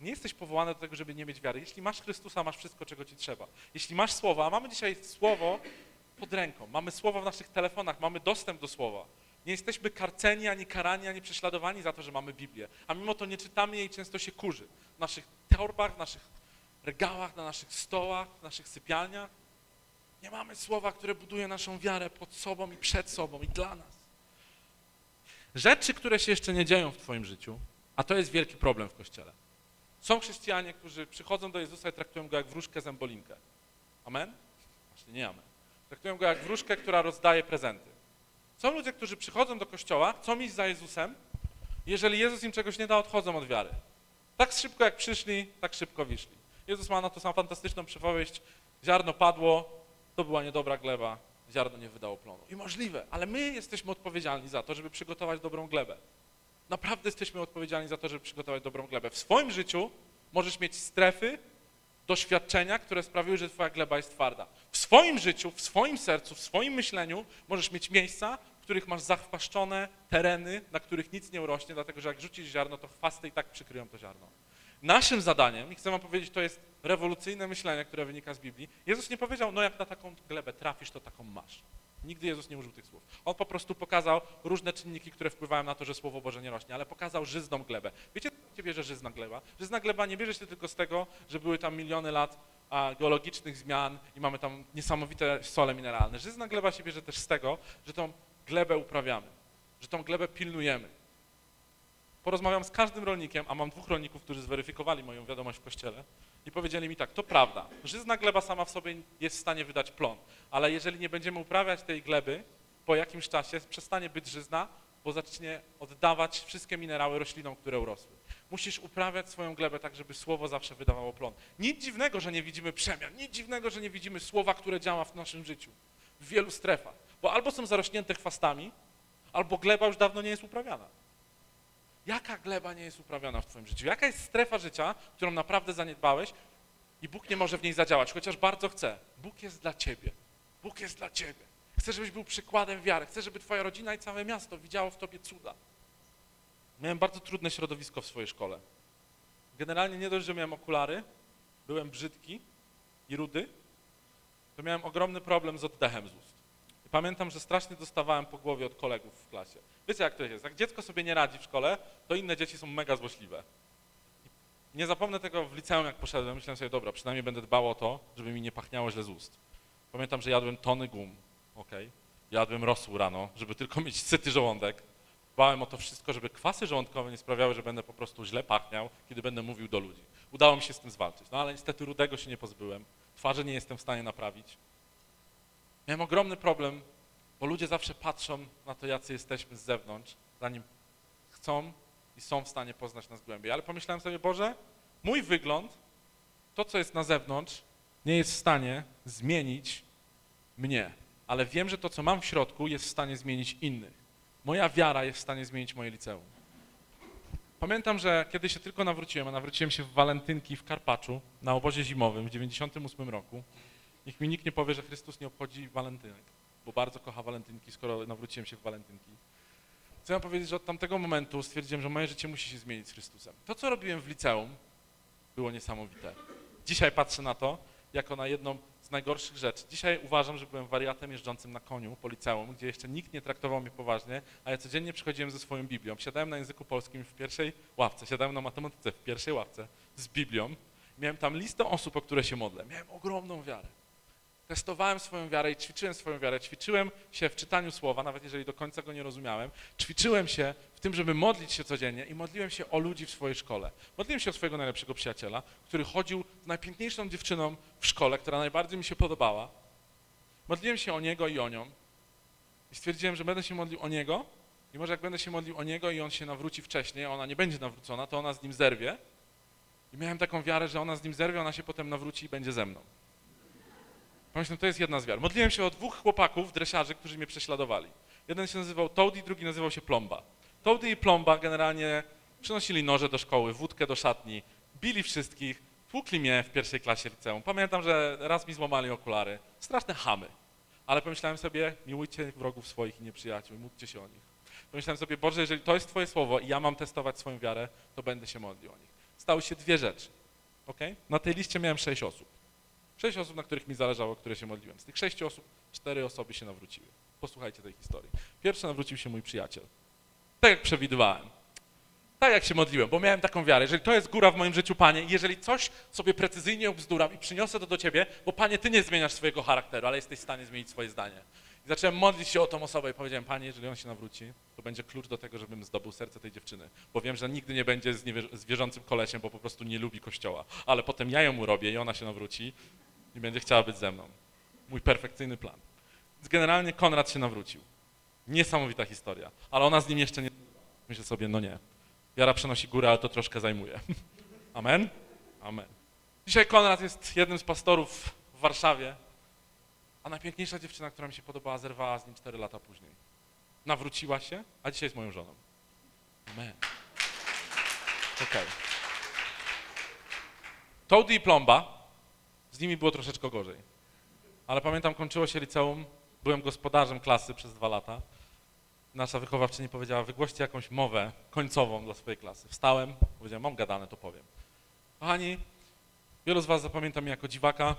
Nie jesteś powołany do tego, żeby nie mieć wiary. Jeśli masz Chrystusa, masz wszystko, czego ci trzeba. Jeśli masz słowa, a mamy dzisiaj słowo pod ręką, mamy słowo w naszych telefonach, mamy dostęp do słowa. Nie jesteśmy karceni, ani karani, ani prześladowani za to, że mamy Biblię. A mimo to nie czytamy jej, często się kurzy. W naszych torbach, w naszych regałach, na naszych stołach, w naszych sypialniach. Nie mamy słowa, które buduje naszą wiarę pod sobą i przed sobą i dla nas. Rzeczy, które się jeszcze nie dzieją w Twoim życiu, a to jest wielki problem w Kościele. Są chrześcijanie, którzy przychodzą do Jezusa i traktują Go jak wróżkę zębolinkę. Amen? Właśnie nie amen. Traktują Go jak wróżkę, która rozdaje prezenty. Są ludzie, którzy przychodzą do Kościoła, chcą iść za Jezusem, jeżeli Jezus im czegoś nie da, odchodzą od wiary. Tak szybko jak przyszli, tak szybko wyszli. Jezus ma na to samą fantastyczną przypowieść, ziarno padło, to była niedobra gleba, ziarno nie wydało plonu. I możliwe, ale my jesteśmy odpowiedzialni za to, żeby przygotować dobrą glebę. Naprawdę jesteśmy odpowiedzialni za to, żeby przygotować dobrą glebę. W swoim życiu możesz mieć strefy, doświadczenia, które sprawiły, że twoja gleba jest twarda. W swoim życiu, w swoim sercu, w swoim myśleniu możesz mieć miejsca, których masz zachwaszczone tereny, na których nic nie urośnie, dlatego że jak rzucisz ziarno, to chwasty i tak przykryją to ziarno. Naszym zadaniem, i chcę wam powiedzieć, to jest rewolucyjne myślenie, które wynika z Biblii. Jezus nie powiedział, no jak na taką glebę trafisz, to taką masz. Nigdy Jezus nie użył tych słów. On po prostu pokazał różne czynniki, które wpływają na to, że Słowo Boże nie rośnie, ale pokazał żyzną glebę. Wiecie, co bierze żyzna gleba? Żyzna gleba nie bierze się tylko z tego, że były tam miliony lat geologicznych zmian i mamy tam niesamowite sole mineralne. Żyzna gleba się bierze też z tego, że tą glebę uprawiamy, że tą glebę pilnujemy. Porozmawiam z każdym rolnikiem, a mam dwóch rolników, którzy zweryfikowali moją wiadomość w kościele i powiedzieli mi tak, to prawda, żyzna gleba sama w sobie jest w stanie wydać plon, ale jeżeli nie będziemy uprawiać tej gleby, po jakimś czasie przestanie być żyzna, bo zacznie oddawać wszystkie minerały roślinom, które urosły. Musisz uprawiać swoją glebę tak, żeby słowo zawsze wydawało plon. Nic dziwnego, że nie widzimy przemian, nic dziwnego, że nie widzimy słowa, które działa w naszym życiu, w wielu strefach, bo albo są zarośnięte chwastami, albo gleba już dawno nie jest uprawiana. Jaka gleba nie jest uprawiana w twoim życiu? Jaka jest strefa życia, którą naprawdę zaniedbałeś i Bóg nie może w niej zadziałać, chociaż bardzo chce. Bóg jest dla ciebie. Bóg jest dla ciebie. Chcę, żebyś był przykładem wiary. Chcę, żeby twoja rodzina i całe miasto widziało w tobie cuda. Miałem bardzo trudne środowisko w swojej szkole. Generalnie nie dość, że miałem okulary, byłem brzydki i rudy, to miałem ogromny problem z oddechem z ust. I pamiętam, że strasznie dostawałem po głowie od kolegów w klasie. Wiecie, jak to jest? Jak dziecko sobie nie radzi w szkole, to inne dzieci są mega złośliwe. Nie zapomnę tego w liceum, jak poszedłem. Myślałem sobie, dobra, przynajmniej będę dbał o to, żeby mi nie pachniało źle z ust. Pamiętam, że jadłem tony gum, ok? Jadłem rosół rano, żeby tylko mieć syty żołądek. Dbałem o to wszystko, żeby kwasy żołądkowe nie sprawiały, że będę po prostu źle pachniał, kiedy będę mówił do ludzi. Udało mi się z tym zwalczyć. No ale niestety rudego się nie pozbyłem. Twarzy nie jestem w stanie naprawić. Miałem ogromny problem, bo ludzie zawsze patrzą na to, jacy jesteśmy z zewnątrz, zanim chcą i są w stanie poznać nas głębiej. Ale pomyślałem sobie, Boże, mój wygląd, to co jest na zewnątrz, nie jest w stanie zmienić mnie, ale wiem, że to co mam w środku jest w stanie zmienić innych. Moja wiara jest w stanie zmienić moje liceum. Pamiętam, że kiedy się tylko nawróciłem, a nawróciłem się w walentynki w Karpaczu na obozie zimowym w 98 roku, niech mi nikt nie powie, że Chrystus nie obchodzi walentynek, bo bardzo kocha walentynki, skoro nawróciłem się w walentynki. Chcę wam powiedzieć, że od tamtego momentu stwierdziłem, że moje życie musi się zmienić z Chrystusem. To, co robiłem w liceum, było niesamowite. Dzisiaj patrzę na to jako na jedną z najgorszych rzeczy. Dzisiaj uważam, że byłem wariatem jeżdżącym na koniu po liceum, gdzie jeszcze nikt nie traktował mnie poważnie, a ja codziennie przychodziłem ze swoją Biblią. Siadałem na języku polskim w pierwszej ławce, siadałem na matematyce w pierwszej ławce z Biblią. Miałem tam listę osób, o które się modlę. Miałem ogromną wiarę. Testowałem swoją wiarę i ćwiczyłem swoją wiarę. Ćwiczyłem się w czytaniu słowa, nawet jeżeli do końca go nie rozumiałem. Ćwiczyłem się w tym, żeby modlić się codziennie i modliłem się o ludzi w swojej szkole. Modliłem się o swojego najlepszego przyjaciela, który chodził z najpiękniejszą dziewczyną w szkole, która najbardziej mi się podobała. Modliłem się o niego i o nią. I stwierdziłem, że będę się modlił o niego i może jak będę się modlił o niego i on się nawróci wcześniej, a ona nie będzie nawrócona, to ona z nim zerwie. I miałem taką wiarę, że ona z nim zerwie, ona się potem nawróci i będzie ze mną. Pomyślałem, to jest jedna z wiar. Modliłem się o dwóch chłopaków, dresiarzy, którzy mnie prześladowali. Jeden się nazywał Toady, drugi nazywał się Plomba. Toady i Plomba generalnie przynosili noże do szkoły, wódkę do szatni, bili wszystkich, tłukli mnie w pierwszej klasie liceum. Pamiętam, że raz mi złamali okulary. Straszne chamy. Ale pomyślałem sobie, miłujcie wrogów swoich i nieprzyjaciół, módlcie się o nich. Pomyślałem sobie, Boże, jeżeli to jest Twoje słowo i ja mam testować swoją wiarę, to będę się modlił o nich. Stały się dwie rzeczy. Okay? Na tej liście miałem sześć osób. Sześć osób, na których mi zależało, które się modliłem. Z tych sześciu osób cztery osoby się nawróciły. Posłuchajcie tej historii. Pierwszy nawrócił się mój przyjaciel. Tak jak przewidywałem. Tak jak się modliłem, bo miałem taką wiarę. Jeżeli to jest góra w moim życiu, Panie, jeżeli coś sobie precyzyjnie obzduram i przyniosę to do Ciebie, bo Panie, Ty nie zmieniasz swojego charakteru, ale jesteś w stanie zmienić swoje zdanie. I zacząłem modlić się o tą osobę i powiedziałem, Panie, jeżeli on się nawróci, to będzie klucz do tego, żebym zdobył serce tej dziewczyny. Bo wiem, że nigdy nie będzie z, niewierzy- z wierzącym kolesiem, bo po prostu nie lubi Kościoła. Ale potem ja ją urobię i ona się nawróci i będzie chciała być ze mną. Mój perfekcyjny plan. Więc generalnie Konrad się nawrócił. Niesamowita historia. Ale ona z nim jeszcze nie... Myślę sobie, no nie. Wiara przenosi górę, ale to troszkę zajmuje. *laughs* Amen? Amen. Dzisiaj Konrad jest jednym z pastorów w Warszawie, a najpiękniejsza dziewczyna, która mi się podobała, zerwała z nim 4 lata później. Nawróciła się, a dzisiaj jest moją żoną. Amen. Okej. Toady i Plomba, z nimi było troszeczkę gorzej. Ale pamiętam, kończyło się liceum, byłem gospodarzem klasy przez dwa lata. Nasza wychowawczyni powiedziała, wygłoście jakąś mowę końcową dla swojej klasy. Wstałem, powiedziałem, mam gadane, to powiem. Kochani, wielu z was zapamięta mnie jako dziwaka,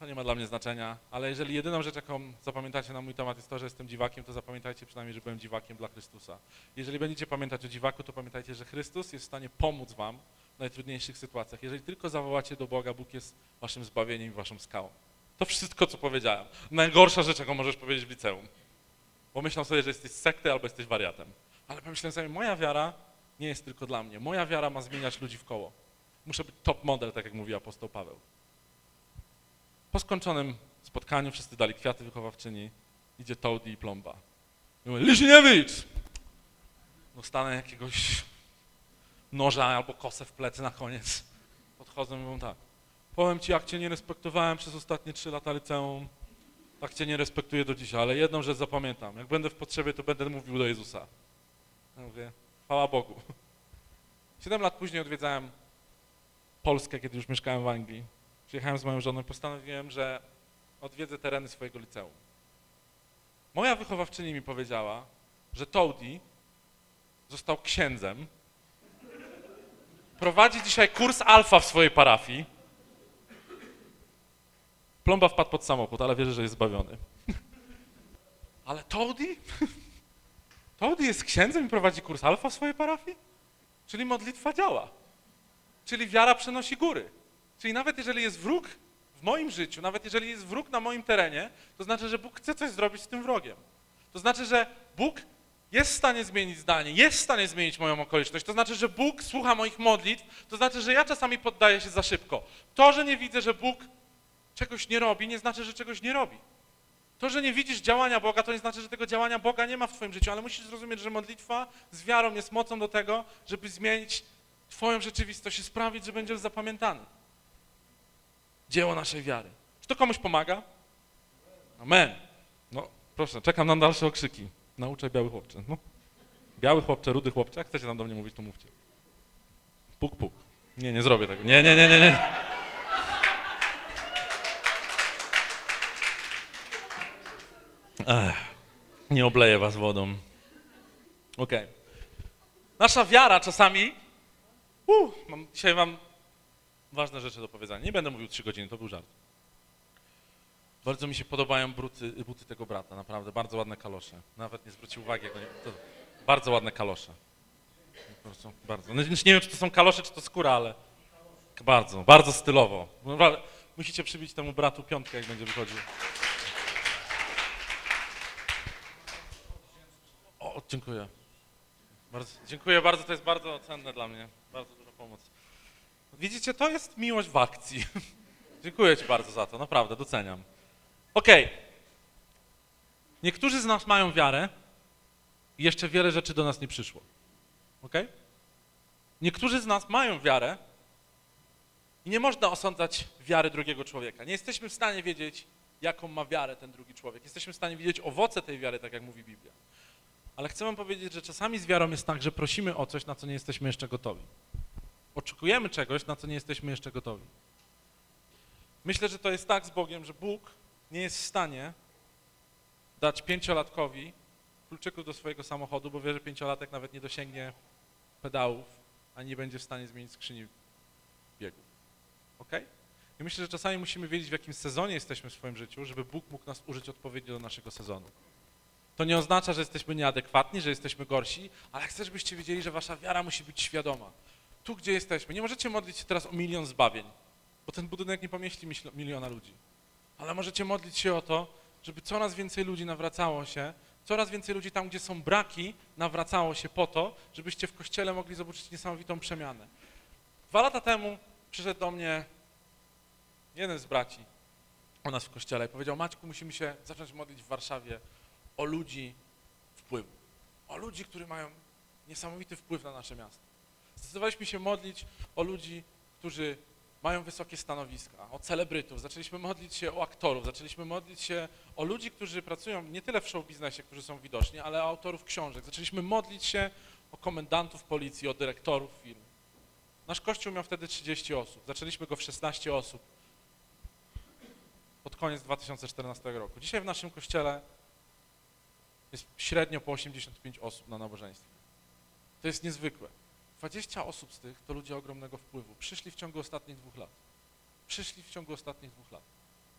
to nie ma dla mnie znaczenia, ale jeżeli jedyną rzecz, jaką zapamiętacie na mój temat jest to, że jestem dziwakiem, to zapamiętajcie przynajmniej, że byłem dziwakiem dla Chrystusa. Jeżeli będziecie pamiętać o dziwaku, to pamiętajcie, że Chrystus jest w stanie pomóc wam najtrudniejszych sytuacjach. Jeżeli tylko zawołacie do Boga, Bóg jest waszym zbawieniem i waszą skałą. To wszystko, co powiedziałem. Najgorsza rzecz, jaką możesz powiedzieć w liceum. Bo myślą sobie, że jesteś sekty albo jesteś wariatem. Ale pomyślałem sobie, moja wiara nie jest tylko dla mnie. Moja wiara ma zmieniać ludzi w koło. Muszę być top model, tak jak mówi apostoł Paweł. Po skończonym spotkaniu wszyscy dali kwiaty wychowawczyni. Idzie Toady i Plomba. I mówię, Liśniewicz! Dostanę jakiegoś noża albo kosę w plecy na koniec. Podchodzą i mówią tak. Powiem ci, jak cię nie respektowałem przez ostatnie trzy lata liceum, tak cię nie respektuję do dzisiaj, ale jedną rzecz zapamiętam. Jak będę w potrzebie, to będę mówił do Jezusa. Ja mówię, chwała Bogu. Siedem lat później odwiedzałem Polskę, kiedy już mieszkałem w Anglii. Przyjechałem z moją żoną i postanowiłem, że odwiedzę tereny swojego liceum. Moja wychowawczyni mi powiedziała, że Toady został księdzem, prowadzi dzisiaj kurs alfa w swojej parafii. Plomba wpadł pod samochód, ale wierzę, że jest zbawiony. *laughs* Ale Toady? *laughs* Toady jest księdzem i prowadzi kurs alfa w swojej parafii? Czyli modlitwa działa. Czyli wiara przenosi góry. Czyli nawet jeżeli jest wróg w moim życiu, nawet jeżeli jest wróg na moim terenie, to znaczy, że Bóg chce coś zrobić z tym wrogiem. To znaczy, że Bóg jest w stanie zmienić zdanie, jest w stanie zmienić moją okoliczność. To znaczy, że Bóg słucha moich modlitw, to znaczy, że ja czasami poddaję się za szybko. To, że nie widzę, że Bóg czegoś nie robi, nie znaczy, że czegoś nie robi. To, że nie widzisz działania Boga, to nie znaczy, że tego działania Boga nie ma w twoim życiu, ale musisz zrozumieć, że modlitwa z wiarą jest mocą do tego, żeby zmienić twoją rzeczywistość i sprawić, że będziesz zapamiętany. Dzieło naszej wiary. Czy to komuś pomaga? Amen. No, proszę, czekam na dalsze okrzyki. Nauczaj biały chłopcze. No. Biały chłopcze, rudy chłopcze. Jak chcecie tam do mnie mówić, to mówcie. Puk, puk. Nie, nie zrobię tego. Nie, nie, nie, nie, nie. Ech, nie obleję was wodą. Okej. Nasza wiara czasami... Uh, mam, dzisiaj mam ważne rzeczy do powiedzenia. Nie będę mówił trzy godziny, to był żart. Bardzo mi się podobają buty, buty tego brata, naprawdę, bardzo ładne kalosze. Nawet nie zwrócił uwagi, jak to bardzo ładne kalosze. Po prostu bardzo. No, nie wiem, czy to są kalosze, czy to skóra, ale bardzo, bardzo stylowo. Naprawdę, Musicie przybić temu bratu piątkę, jak będzie wychodził. O, dziękuję. Bardzo, dziękuję bardzo, to jest bardzo cenne dla mnie. Bardzo duża pomoc. Widzicie, to jest miłość w akcji. *laughs* dziękuję Ci bardzo za to, naprawdę, doceniam. Okej. Niektórzy z nas mają wiarę i jeszcze wiele rzeczy do nas nie przyszło. Ok? Niektórzy z nas mają wiarę i nie można osądzać wiary drugiego człowieka. Nie jesteśmy w stanie wiedzieć, jaką ma wiarę ten drugi człowiek. Jesteśmy w stanie widzieć owoce tej wiary, tak jak mówi Biblia. Ale chcę wam powiedzieć, że czasami z wiarą jest tak, że prosimy o coś, na co nie jesteśmy jeszcze gotowi. Oczekujemy czegoś, na co nie jesteśmy jeszcze gotowi. Myślę, że to jest tak z Bogiem, że Bóg nie jest w stanie dać pięciolatkowi kluczyków do swojego samochodu, bo wie, że pięciolatek nawet nie dosięgnie pedałów, ani nie będzie w stanie zmienić skrzyni biegu. Ok? I myślę, że czasami musimy wiedzieć, w jakim sezonie jesteśmy w swoim życiu, żeby Bóg mógł nas użyć odpowiednio do naszego sezonu. To nie oznacza, że jesteśmy nieadekwatni, że jesteśmy gorsi, ale chcę, żebyście wiedzieli, że wasza wiara musi być świadoma. Tu, gdzie jesteśmy. Nie możecie modlić się teraz o milion zbawień, bo ten budynek nie pomieści miliona ludzi. Ale możecie modlić się o to, żeby coraz więcej ludzi nawracało się, coraz więcej ludzi tam, gdzie są braki, nawracało się po to, żebyście w kościele mogli zobaczyć niesamowitą przemianę. Dwa lata temu przyszedł do mnie jeden z braci u nas w kościele i powiedział, Maćku, musimy się zacząć modlić w Warszawie o ludzi wpływu, o ludzi, którzy mają niesamowity wpływ na nasze miasto. Zdecydowaliśmy się modlić o ludzi, którzy mają wysokie stanowiska, o celebrytów, zaczęliśmy modlić się o aktorów, zaczęliśmy modlić się o ludzi, którzy pracują nie tyle w show biznesie, którzy są widoczni, ale o autorów książek. Zaczęliśmy modlić się o komendantów policji, o dyrektorów firm. Nasz kościół miał wtedy 30 osób, zaczęliśmy go w 16 osób pod koniec 2014 roku. Dzisiaj w naszym kościele jest średnio po 85 osób na nabożeństwie. To jest niezwykłe. 20 osób z tych to ludzie ogromnego wpływu. Przyszli w ciągu ostatnich dwóch lat. Przyszli w ciągu ostatnich dwóch lat.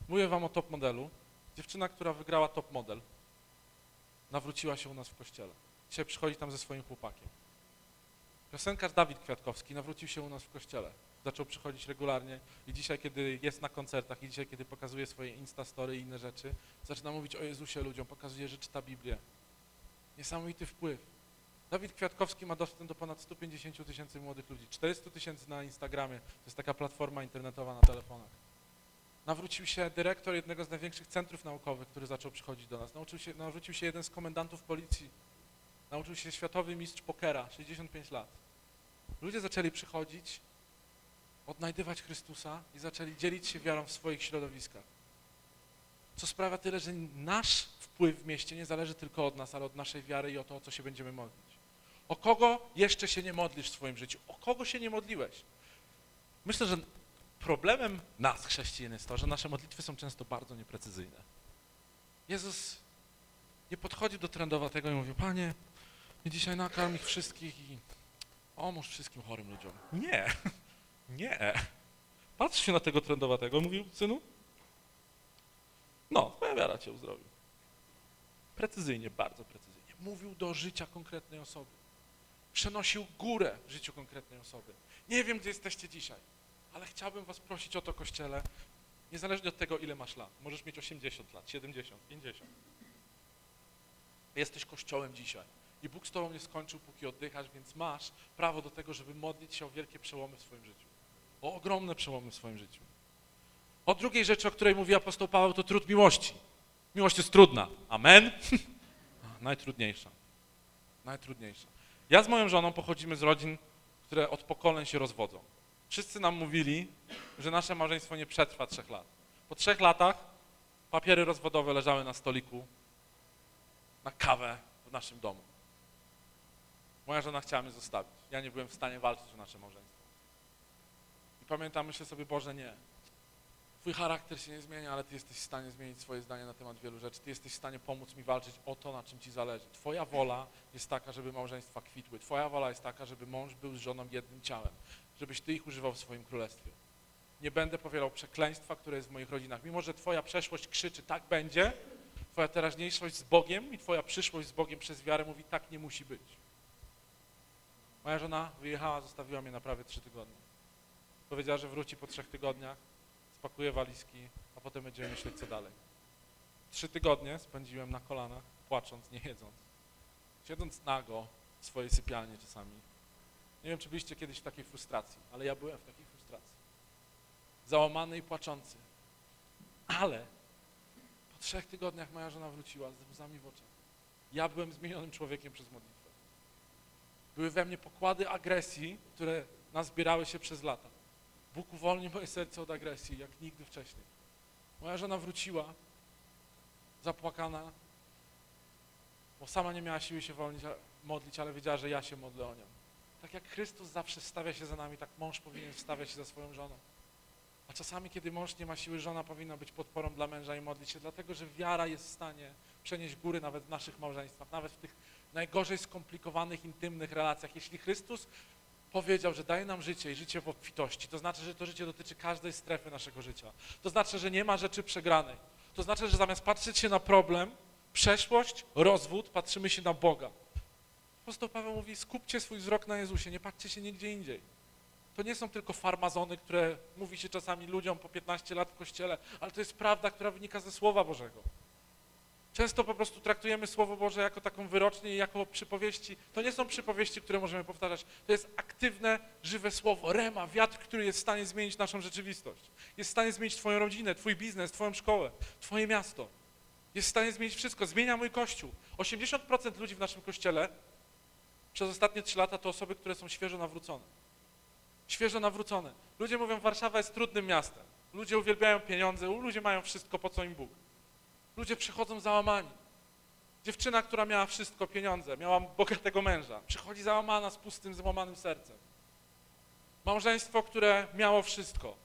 Mówię wam o top modelu. Dziewczyna, która wygrała top model, nawróciła się u nas w kościele. Dzisiaj przychodzi tam ze swoim chłopakiem. Piosenkarz Dawid Kwiatkowski nawrócił się u nas w kościele. Zaczął przychodzić regularnie i dzisiaj, kiedy jest na koncertach i dzisiaj, kiedy pokazuje swoje instastory i inne rzeczy, zaczyna mówić o Jezusie ludziom, pokazuje, że czyta Biblię. Niesamowity wpływ. Dawid Kwiatkowski ma dostęp do ponad 150 tysięcy młodych ludzi, 400 tysięcy na Instagramie, to jest taka platforma internetowa na telefonach. Nawrócił się dyrektor jednego z największych centrów naukowych, który zaczął przychodzić do nas. Nauczył się, nawrócił się jeden z komendantów policji. Nauczył się światowy mistrz pokera, 65 lat. Ludzie zaczęli przychodzić, odnajdywać Chrystusa i zaczęli dzielić się wiarą w swoich środowiskach. Co sprawia tyle, że nasz wpływ w mieście nie zależy tylko od nas, ale od naszej wiary i o to, o co się będziemy modlić. O kogo jeszcze się nie modlisz w swoim życiu? O kogo się nie modliłeś? Myślę, że problemem nas, chrześcijan, jest to, że nasze modlitwy są często bardzo nieprecyzyjne. Jezus nie podchodzi do trendowatego i mówi, Panie, i dzisiaj nakarm ich wszystkich i omóż wszystkim chorym ludziom. Nie, *laughs* nie. Patrz się na tego trendowatego, mówił, synu, no, twoja wiara cię uzdrowi. Precyzyjnie, bardzo precyzyjnie. Mówił do życia konkretnej osoby. Przenosił górę w życiu konkretnej osoby. Nie wiem, gdzie jesteście dzisiaj, ale chciałbym was prosić o to, Kościele, niezależnie od tego, ile masz lat. Możesz mieć 80 lat, 70, 50. Jesteś Kościołem dzisiaj. I Bóg z tobą nie skończył, póki oddychasz, więc masz prawo do tego, żeby modlić się o wielkie przełomy w swoim życiu. O ogromne przełomy w swoim życiu. O drugiej rzeczy, o której mówi apostoł Paweł, to trud miłości. Miłość jest trudna. Amen? *laughs* Najtrudniejsza. Najtrudniejsza. Ja z moją żoną pochodzimy z rodzin, które od pokoleń się rozwodzą. Wszyscy nam mówili, że nasze małżeństwo nie przetrwa trzech lat. Po trzech latach papiery rozwodowe leżały na stoliku na kawę w naszym domu. Moja żona chciała mnie zostawić. Ja nie byłem w stanie walczyć o nasze małżeństwo. I pamiętam, myślę sobie, Boże, nie. Twój charakter się nie zmienia, ale Ty jesteś w stanie zmienić swoje zdanie na temat wielu rzeczy. Ty jesteś w stanie pomóc mi walczyć o to, na czym Ci zależy. Twoja wola jest taka, żeby małżeństwa kwitły. Twoja wola jest taka, żeby mąż był z żoną jednym ciałem. Żebyś Ty ich używał w swoim królestwie. Nie będę powielał przekleństwa, które jest w moich rodzinach. Mimo, że Twoja przeszłość krzyczy, tak będzie, Twoja teraźniejszość z Bogiem i Twoja przyszłość z Bogiem przez wiarę mówi, tak nie musi być. Moja żona wyjechała, zostawiła mnie na prawie trzy tygodnie. Powiedziała, że wróci po trzech tygodniach, spakuje walizki, a potem będziemy myśleć, co dalej. Trzy tygodnie spędziłem na kolanach, płacząc, nie jedząc. Siedząc nago w swojej sypialni czasami. Nie wiem, czy byliście kiedyś w takiej frustracji, ale ja byłem w takiej frustracji. Załamany i płaczący. Ale po trzech tygodniach moja żona wróciła z łzami w oczach. Ja byłem zmienionym człowiekiem przez modlitwę. Były we mnie pokłady agresji, które nazbierały się przez lata. Bóg uwolnił moje serce od agresji, jak nigdy wcześniej. Moja żona wróciła, zapłakana, bo sama nie miała siły się wolnić, modlić, ale wiedziała, że ja się modlę o nią. Tak jak Chrystus zawsze stawia się za nami, tak mąż powinien stawiać się za swoją żoną. A czasami, kiedy mąż nie ma siły, żona powinna być podporą dla męża i modlić się, dlatego że wiara jest w stanie przenieść góry nawet w naszych małżeństwach, nawet w tych najgorzej skomplikowanych, intymnych relacjach. Jeśli Chrystus powiedział, że daje nam życie i życie w obfitości, to znaczy, że to życie dotyczy każdej strefy naszego życia. To znaczy, że nie ma rzeczy przegranej. To znaczy, że zamiast patrzeć się na problem, przeszłość, rozwód, patrzymy się na Boga. Apostoł Paweł mówi, skupcie swój wzrok na Jezusie, nie patrzcie się nigdzie indziej. To nie są tylko farmazony, które mówi się czasami ludziom po 15 lat w kościele, ale to jest prawda, która wynika ze Słowa Bożego. Często po prostu traktujemy Słowo Boże jako taką wyrocznię i jako przypowieści. To nie są przypowieści, które możemy powtarzać. To jest aktywne, żywe Słowo, rema, wiatr, który jest w stanie zmienić naszą rzeczywistość. Jest w stanie zmienić Twoją rodzinę, Twój biznes, Twoją szkołę, Twoje miasto. Jest w stanie zmienić wszystko. Zmienia mój Kościół. 80% ludzi w naszym Kościele przez ostatnie 3 lata to osoby, które są świeżo nawrócone. Świeżo nawrócone. Ludzie mówią, Warszawa jest trudnym miastem. Ludzie uwielbiają pieniądze, ludzie mają wszystko, po co im Bóg. Ludzie przychodzą załamani. Dziewczyna, która miała wszystko, pieniądze, miała bogatego męża, przychodzi załamana z pustym, złamanym sercem. Małżeństwo, które miało wszystko,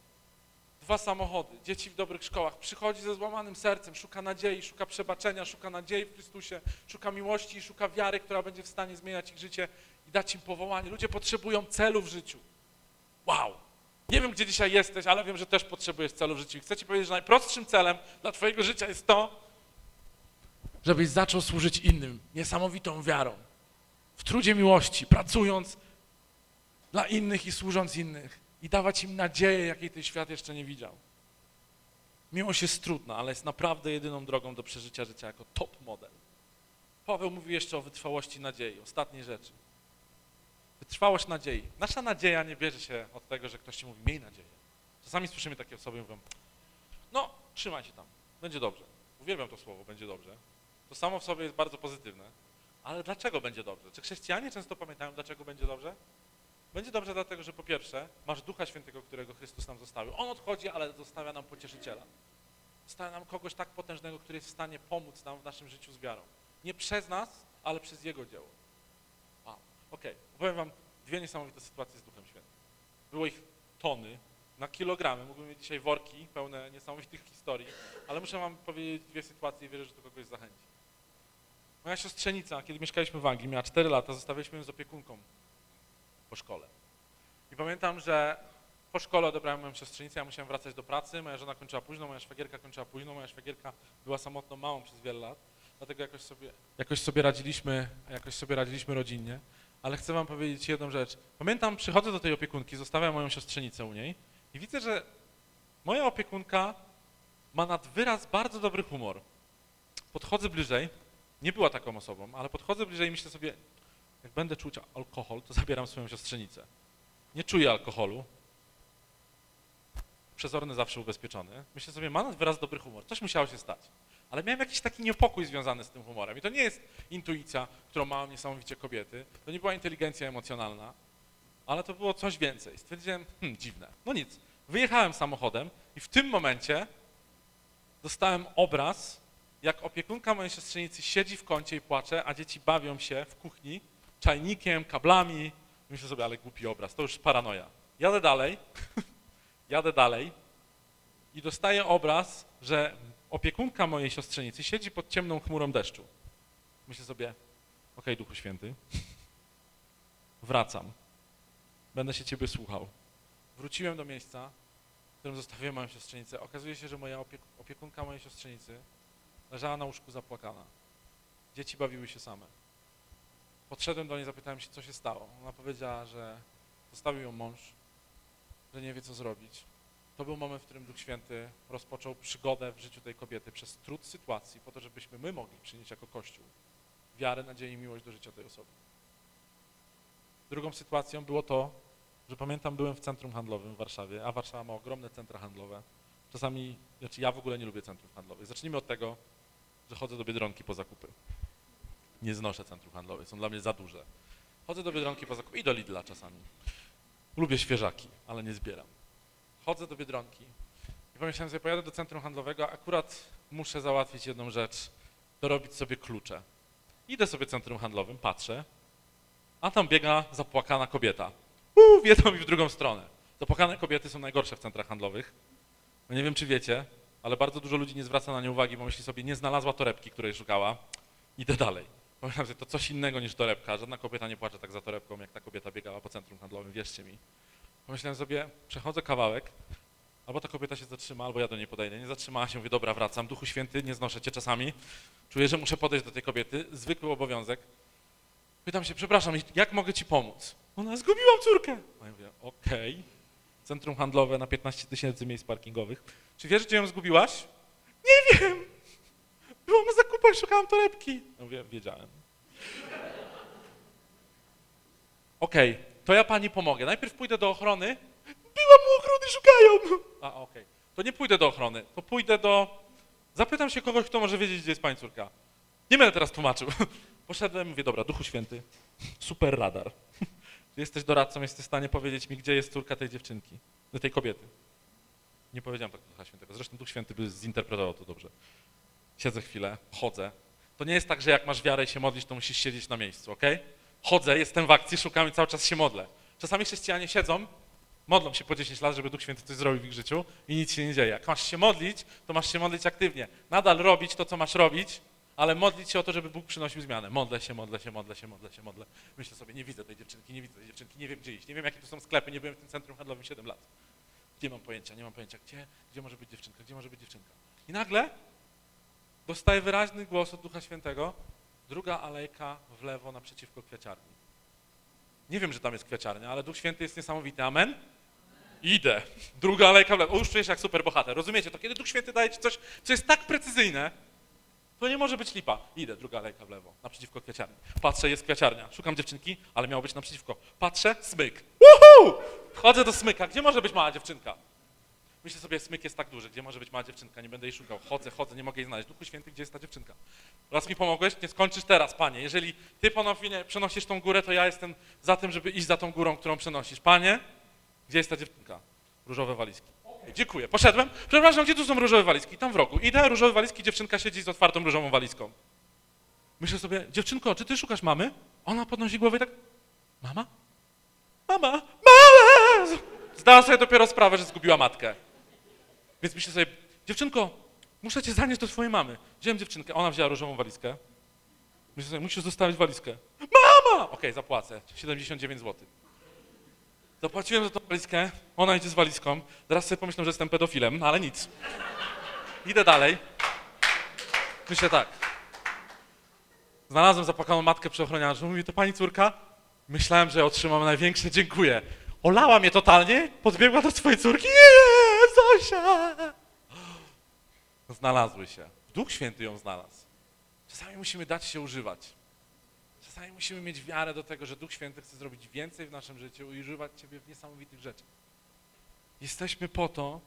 dwa samochody, dzieci w dobrych szkołach, przychodzi ze złamanym sercem, szuka nadziei, szuka przebaczenia, szuka nadziei w Chrystusie, szuka miłości i szuka wiary, która będzie w stanie zmieniać ich życie i dać im powołanie. Ludzie potrzebują celu w życiu. Wow! Nie wiem, gdzie dzisiaj jesteś, ale wiem, że też potrzebujesz celu w życiu. I chcę ci powiedzieć, że najprostszym celem dla twojego życia jest to, żebyś zaczął służyć innym niesamowitą wiarą, w trudzie miłości, pracując dla innych i służąc innych i dawać im nadzieję, jakiej ten świat jeszcze nie widział. Miłość jest trudna, ale jest naprawdę jedyną drogą do przeżycia życia jako top model. Paweł mówił jeszcze o wytrwałości nadziei, ostatniej rzeczy. Wytrwałość nadziei. Nasza nadzieja nie bierze się od tego, że ktoś ci mówi, miej nadzieję. Czasami słyszymy takie osoby, mówią, no, trzymaj się tam, będzie dobrze. Uwielbiam to słowo, będzie dobrze. To samo w sobie jest bardzo pozytywne. Ale dlaczego będzie dobrze? Czy chrześcijanie często pamiętają, dlaczego będzie dobrze? Będzie dobrze dlatego, że po pierwsze, masz Ducha Świętego, którego Chrystus nam zostawił. On odchodzi, ale zostawia nam pocieszyciela. Zostawia nam kogoś tak potężnego, który jest w stanie pomóc nam w naszym życiu z wiarą. Nie przez nas, ale przez Jego dzieło. Okej, opowiem wam dwie niesamowite sytuacje z Duchem Świętym. Było ich tony, na kilogramy. Mógłbym mieć dzisiaj worki pełne niesamowitych historii, ale muszę wam powiedzieć dwie sytuacje i wierzę, że to kogoś zachęci. Moja siostrzenica, kiedy mieszkaliśmy w Anglii, miała 4 lata, zostawiliśmy ją z opiekunką po szkole. I pamiętam, że po szkole odebrałem moją siostrzenicę, ja musiałem wracać do pracy, moja żona kończyła późno, moja szwagierka kończyła późno, moja szwagierka była samotną małą przez wiele lat, dlatego jakoś sobie, jakoś sobie radziliśmy, jakoś sobie radziliśmy rodzinnie. Ale chcę wam powiedzieć jedną rzecz. Pamiętam, przychodzę do tej opiekunki, zostawiam moją siostrzenicę u niej i widzę, że moja opiekunka ma nad wyraz bardzo dobry humor. Podchodzę bliżej, nie była taką osobą, ale podchodzę bliżej i myślę sobie, jak będę czuć alkohol, to zabieram swoją siostrzenicę. Nie czuję alkoholu. Przezorny zawsze ubezpieczony. Myślę sobie, ma nad wyraz dobry humor. Coś musiało się stać. Ale miałem jakiś taki niepokój związany z tym humorem. I to nie jest intuicja, którą mają niesamowicie kobiety. To nie była inteligencja emocjonalna, ale to było coś więcej. Stwierdziłem, hmm, dziwne. No nic. Wyjechałem samochodem i w tym momencie dostałem obraz, jak opiekunka mojej siostrzenicy siedzi w kącie i płacze, a dzieci bawią się w kuchni czajnikiem, kablami. Myślę sobie, ale głupi obraz, to już paranoja. Jadę dalej, *laughs* jadę dalej i dostaję obraz, że opiekunka mojej siostrzenicy siedzi pod ciemną chmurą deszczu. Myślę sobie, okej, Duchu Święty, *laughs* wracam, będę się Ciebie słuchał. Wróciłem do miejsca, w którym zostawiłem moją siostrzenicę. Okazuje się, że moja opiek opiekunka mojej siostrzenicy leżała na łóżku zapłakana. Dzieci bawiły się same. Podszedłem do niej, zapytałem się, co się stało. Ona powiedziała, że zostawił ją mąż, że nie wie, co zrobić. To był moment, w którym Duch Święty rozpoczął przygodę w życiu tej kobiety przez trud sytuacji, po to, żebyśmy my mogli przynieść jako Kościół wiarę, nadzieję i miłość do życia tej osoby. Drugą sytuacją było to, że pamiętam, byłem w centrum handlowym w Warszawie, a Warszawa ma ogromne centra handlowe. Czasami, znaczy ja w ogóle nie lubię centrów handlowych. Zacznijmy od tego, że chodzę do Biedronki po zakupy. Nie znoszę centrów handlowych, są dla mnie za duże. Chodzę do Biedronki po zakupy i do Lidla czasami. Lubię świeżaki, ale nie zbieram. Chodzę do Biedronki i pomyślałem sobie, pojadę do centrum handlowego, akurat muszę załatwić jedną rzecz, dorobić sobie klucze. Idę sobie centrum handlowym, patrzę, a tam biega zapłakana kobieta. Uuu, w jedną i w drugą stronę. Zapłakane kobiety są najgorsze w centrach handlowych. No nie wiem, czy wiecie, ale bardzo dużo ludzi nie zwraca na nie uwagi, bo myśli sobie, nie znalazła torebki, której szukała, idę dalej. Powiem, że to coś innego niż torebka. Żadna kobieta nie płacze tak za torebką, jak ta kobieta biegała po centrum handlowym, wierzcie mi. Pomyślałem sobie, przechodzę kawałek, albo ta kobieta się zatrzyma, albo ja do niej podejdę. Nie zatrzymała się, mówię, dobra, wracam. Duchu Święty, nie znoszę cię czasami. Czuję, że muszę podejść do tej kobiety. Zwykły obowiązek. Pytam się, przepraszam, jak mogę ci pomóc? Ona, zgubiłam córkę. A ja mówię, okej. Centrum handlowe na 15 tysięcy miejsc parkingowych. Czy wiesz, gdzie ją zgubiłaś? Nie wiem. Byłam na zakupach, szukałam torebki. Ja mówię, wiedziałem. Okej, to ja pani pomogę. Najpierw pójdę do ochrony. Byłam u ochrony, szukają. A, okej. To nie pójdę do ochrony, to pójdę do... Zapytam się kogoś, kto może wiedzieć, gdzie jest pani córka. Nie będę teraz tłumaczył. *laughs* Poszedłem, mówię, dobra, Duchu Święty, super radar. *laughs* Jesteś doradcą, jesteś w stanie powiedzieć mi, gdzie jest córka tej dziewczynki, tej kobiety. Nie powiedziałem tak Ducha Świętego, zresztą Duch Święty by zinterpretował to dobrze. Siedzę chwilę, chodzę. To nie jest tak, że jak masz wiarę i się modlisz, to musisz siedzieć na miejscu, ok? Chodzę, jestem w akcji, szukam i cały czas się modlę. Czasami chrześcijanie siedzą, modlą się po 10 lat, żeby Duch Święty coś zrobił w ich życiu i nic się nie dzieje. Jak masz się modlić, to masz się modlić aktywnie. Nadal robić to, co masz robić, ale modlić się o to, żeby Bóg przynosił zmianę. Modlę się, modlę się, modlę się, modlę się, modlę. Myślę sobie, nie widzę tej dziewczynki, nie widzę tej dziewczynki, nie wiem gdzie iść, nie wiem jakie tu są sklepy, nie byłem w tym centrum handlowym 7 lat. Nie mam pojęcia, nie mam pojęcia, gdzie, gdzie może być dziewczynka, gdzie może być dziewczynka. I nagle dostaję wyraźny głos od Ducha Świętego, druga alejka w lewo naprzeciwko kwiaciarni. Nie wiem, że tam jest kwiaciarnia, ale Duch Święty jest niesamowity. Amen? Idę. Druga alejka w lewo. O, już czuję się jak super bohater. Rozumiecie? To kiedy Duch Święty daje ci coś, co jest tak precyzyjne, to nie może być lipa. Idę, druga alejka w lewo, naprzeciwko kwiaciarni. Patrzę, jest kwiaciarnia. Szukam dziewczynki, ale miało być naprzeciwko. Patrzę, smyk. Woohoo! Wchodzę do smyka. Gdzie może być mała dziewczynka? Myślę sobie, smyk jest tak duży, gdzie może być mała dziewczynka, nie będę jej szukał. Chodzę, chodzę, nie mogę jej znaleźć. Duchu Święty, gdzie jest ta dziewczynka? Raz mi pomogłeś, nie skończysz teraz, Panie. Jeżeli Ty ponownie przenosisz tą górę, to ja jestem za tym, żeby iść za tą górą, którą przenosisz. Panie, gdzie jest ta dziewczynka? Różowe walizki. Okej, Dziękuję. Poszedłem. Przepraszam, gdzie tu są różowe walizki? Tam w rogu. Idę, różowe walizki, dziewczynka siedzi z otwartą różową walizką. Myślę sobie, dziewczynko, czy ty szukasz mamy? Ona podnosi głowę i tak, mama? Mama? Mama! Zdała sobie dopiero sprawę, że zgubiła matkę. Więc myślę sobie, dziewczynko, muszę cię zanieść do twojej mamy. Wziąłem dziewczynkę, ona wzięła różową walizkę. Myślę sobie, musisz zostawić walizkę. Mama! Okej, zapłacę. 79 zł. Zapłaciłem za tą walizkę, ona idzie z walizką. Teraz sobie pomyślę, że jestem pedofilem, ale nic. Idę dalej. Myślę tak. Znalazłem zapłakaną matkę przy ochroniarzu. Mówi, to pani córka? Myślałem, że otrzymam największe dziękuję. Olała mnie totalnie, podbiegła do swojej córki. Zosia! Znalazły się. Duch Święty ją znalazł. Czasami musimy dać się używać. Czasami musimy mieć wiarę do tego, że Duch Święty chce zrobić więcej w naszym życiu i używać Ciebie w niesamowitych rzeczach. Jesteśmy po to,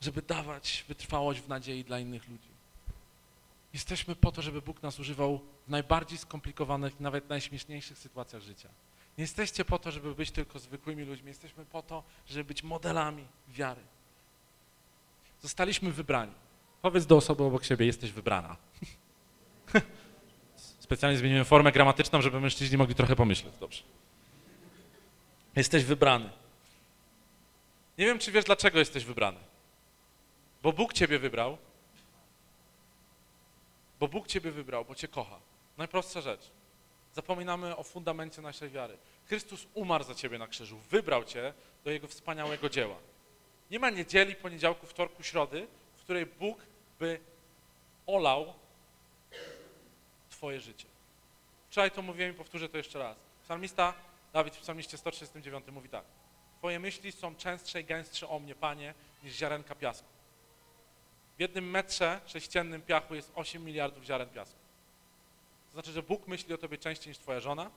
żeby dawać wytrwałość w nadziei dla innych ludzi. Jesteśmy po to, żeby Bóg nas używał w najbardziej skomplikowanych, nawet najśmieszniejszych sytuacjach życia. Nie jesteście po to, żeby być tylko zwykłymi ludźmi, jesteśmy po to, żeby być modelami wiary. Zostaliśmy wybrani. Powiedz do osoby obok siebie, jesteś wybrana. *laughs* Specjalnie zmieniłem formę gramatyczną, żeby mężczyźni mogli trochę pomyśleć. Dobrze. Jesteś wybrany. Nie wiem, czy wiesz, dlaczego jesteś wybrany. Bo Bóg ciebie wybrał. Bo Bóg ciebie wybrał, bo cię kocha. Najprostsza rzecz. Zapominamy o fundamencie naszej wiary. Chrystus umarł za ciebie na krzyżu, wybrał cię do Jego wspaniałego dzieła. Nie ma niedzieli, poniedziałku, wtorku, środy, w której Bóg by olał Twoje życie. Wczoraj to mówiłem i powtórzę to jeszcze raz. Psalmista, Dawid w psalmiście 139 mówi tak. Twoje myśli są częstsze i gęstsze o mnie, Panie, niż ziarenka piasku. W jednym metrze sześciennym piachu jest 8 miliardów ziaren piasku. To znaczy, że Bóg myśli o tobie częściej niż twoja żona.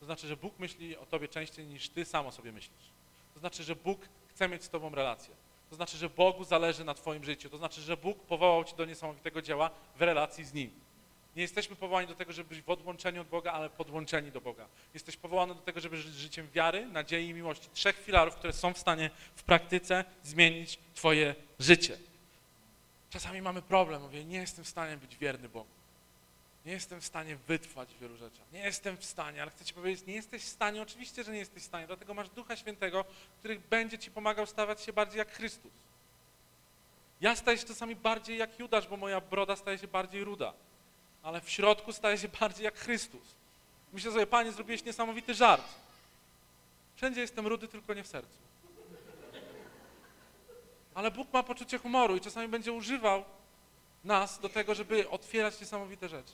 To znaczy, że Bóg myśli o tobie częściej niż ty sam o sobie myślisz. To znaczy, że Bóg chce mieć z tobą relację. To znaczy, że Bogu zależy na twoim życiu. To znaczy, że Bóg powołał cię do niesamowitego dzieła w relacji z Nim. Nie jesteśmy powołani do tego, żeby być w odłączeniu od Boga, ale podłączeni do Boga. Jesteś powołany do tego, żeby żyć życiem wiary, nadziei i miłości. Trzech filarów, które są w stanie w praktyce zmienić twoje życie. Czasami mamy problem, mówię, nie jestem w stanie być wierny Bogu. Nie jestem w stanie wytrwać w wielu rzeczach. Nie jestem w stanie, ale chcę ci powiedzieć, nie jesteś w stanie, oczywiście, że nie jesteś w stanie, dlatego masz Ducha Świętego, który będzie ci pomagał stawać się bardziej jak Chrystus. Ja staję się czasami bardziej jak Judasz, bo moja broda staje się bardziej ruda, ale w środku staje się bardziej jak Chrystus. Myślę sobie, Panie, zrobiłeś niesamowity żart. Wszędzie jestem rudy, tylko nie w sercu. Ale Bóg ma poczucie humoru i czasami będzie używał nas do tego, żeby otwierać niesamowite rzeczy.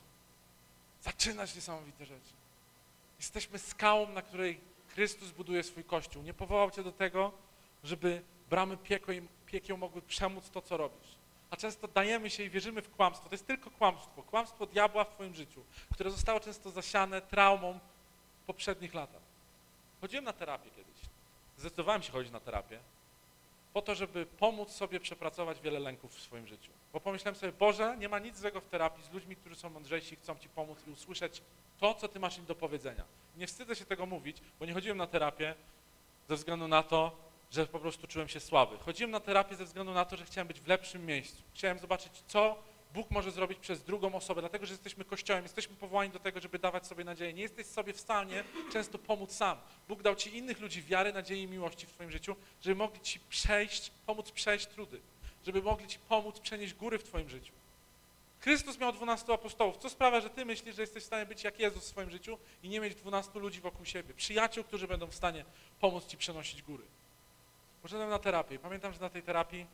Zaczynać niesamowite rzeczy. Jesteśmy skałą, na której Chrystus buduje swój Kościół. Nie powołał Cię do tego, żeby bramy piekieł mogły przemóc to, co robisz. A często dajemy się i wierzymy w kłamstwo. To jest tylko kłamstwo. Kłamstwo diabła w Twoim życiu, które zostało często zasiane traumą w poprzednich latach. Chodziłem na terapię kiedyś. Zdecydowałem się chodzić na terapię po to, żeby pomóc sobie przepracować wiele lęków w swoim życiu. Bo pomyślałem sobie, Boże, nie ma nic złego w terapii z ludźmi, którzy są mądrzejsi, chcą Ci pomóc i usłyszeć to, co Ty masz im do powiedzenia. Nie wstydzę się tego mówić, bo nie chodziłem na terapię ze względu na to, że po prostu czułem się słaby. Chodziłem na terapię ze względu na to, że chciałem być w lepszym miejscu. Chciałem zobaczyć, co Bóg może zrobić przez drugą osobę, dlatego że jesteśmy Kościołem, jesteśmy powołani do tego, żeby dawać sobie nadzieję. Nie jesteś sobie w stanie często pomóc sam. Bóg dał Ci innych ludzi wiary, nadziei i miłości w Twoim życiu, żeby mogli Ci przejść, pomóc przejść trudy, żeby mogli Ci pomóc przenieść góry w Twoim życiu. Chrystus miał 12 apostołów. Co sprawia, że Ty myślisz, że jesteś w stanie być jak Jezus w swoim życiu i nie mieć 12 ludzi wokół siebie, przyjaciół, którzy będą w stanie pomóc Ci przenosić góry. Poszedłem na terapię pamiętam, że na tej terapii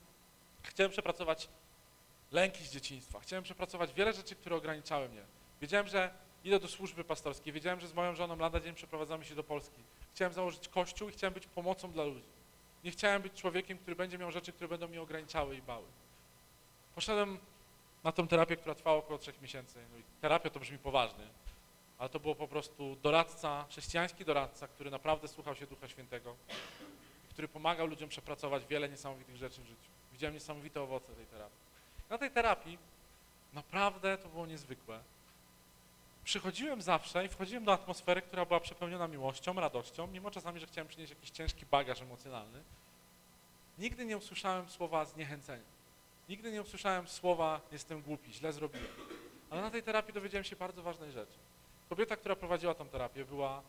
chciałem przepracować lęki z dzieciństwa. Chciałem przepracować wiele rzeczy, które ograniczały mnie. Wiedziałem, że idę do służby pastorskiej. Wiedziałem, że z moją żoną lada dzień przeprowadzamy się do Polski. Chciałem założyć kościół i chciałem być pomocą dla ludzi. Nie chciałem być człowiekiem, który będzie miał rzeczy, które będą mnie ograniczały i bały. Poszedłem na tą terapię, która trwała około trzech miesięcy. No terapia to brzmi poważnie, ale to było po prostu doradca, chrześcijański doradca, który naprawdę słuchał się Ducha Świętego, który pomagał ludziom przepracować wiele niesamowitych rzeczy w życiu. Widziałem niesamowite owoce tej terapii. Na tej terapii naprawdę to było niezwykłe. Przychodziłem zawsze i wchodziłem do atmosfery, która była przepełniona miłością, radością, mimo czasami, że chciałem przynieść jakiś ciężki bagaż emocjonalny. Nigdy nie usłyszałem słowa zniechęcenia. Nigdy nie usłyszałem słowa jestem głupi, źle zrobiłem. Ale na tej terapii dowiedziałem się bardzo ważnej rzeczy. Kobieta, która prowadziła tą terapię, była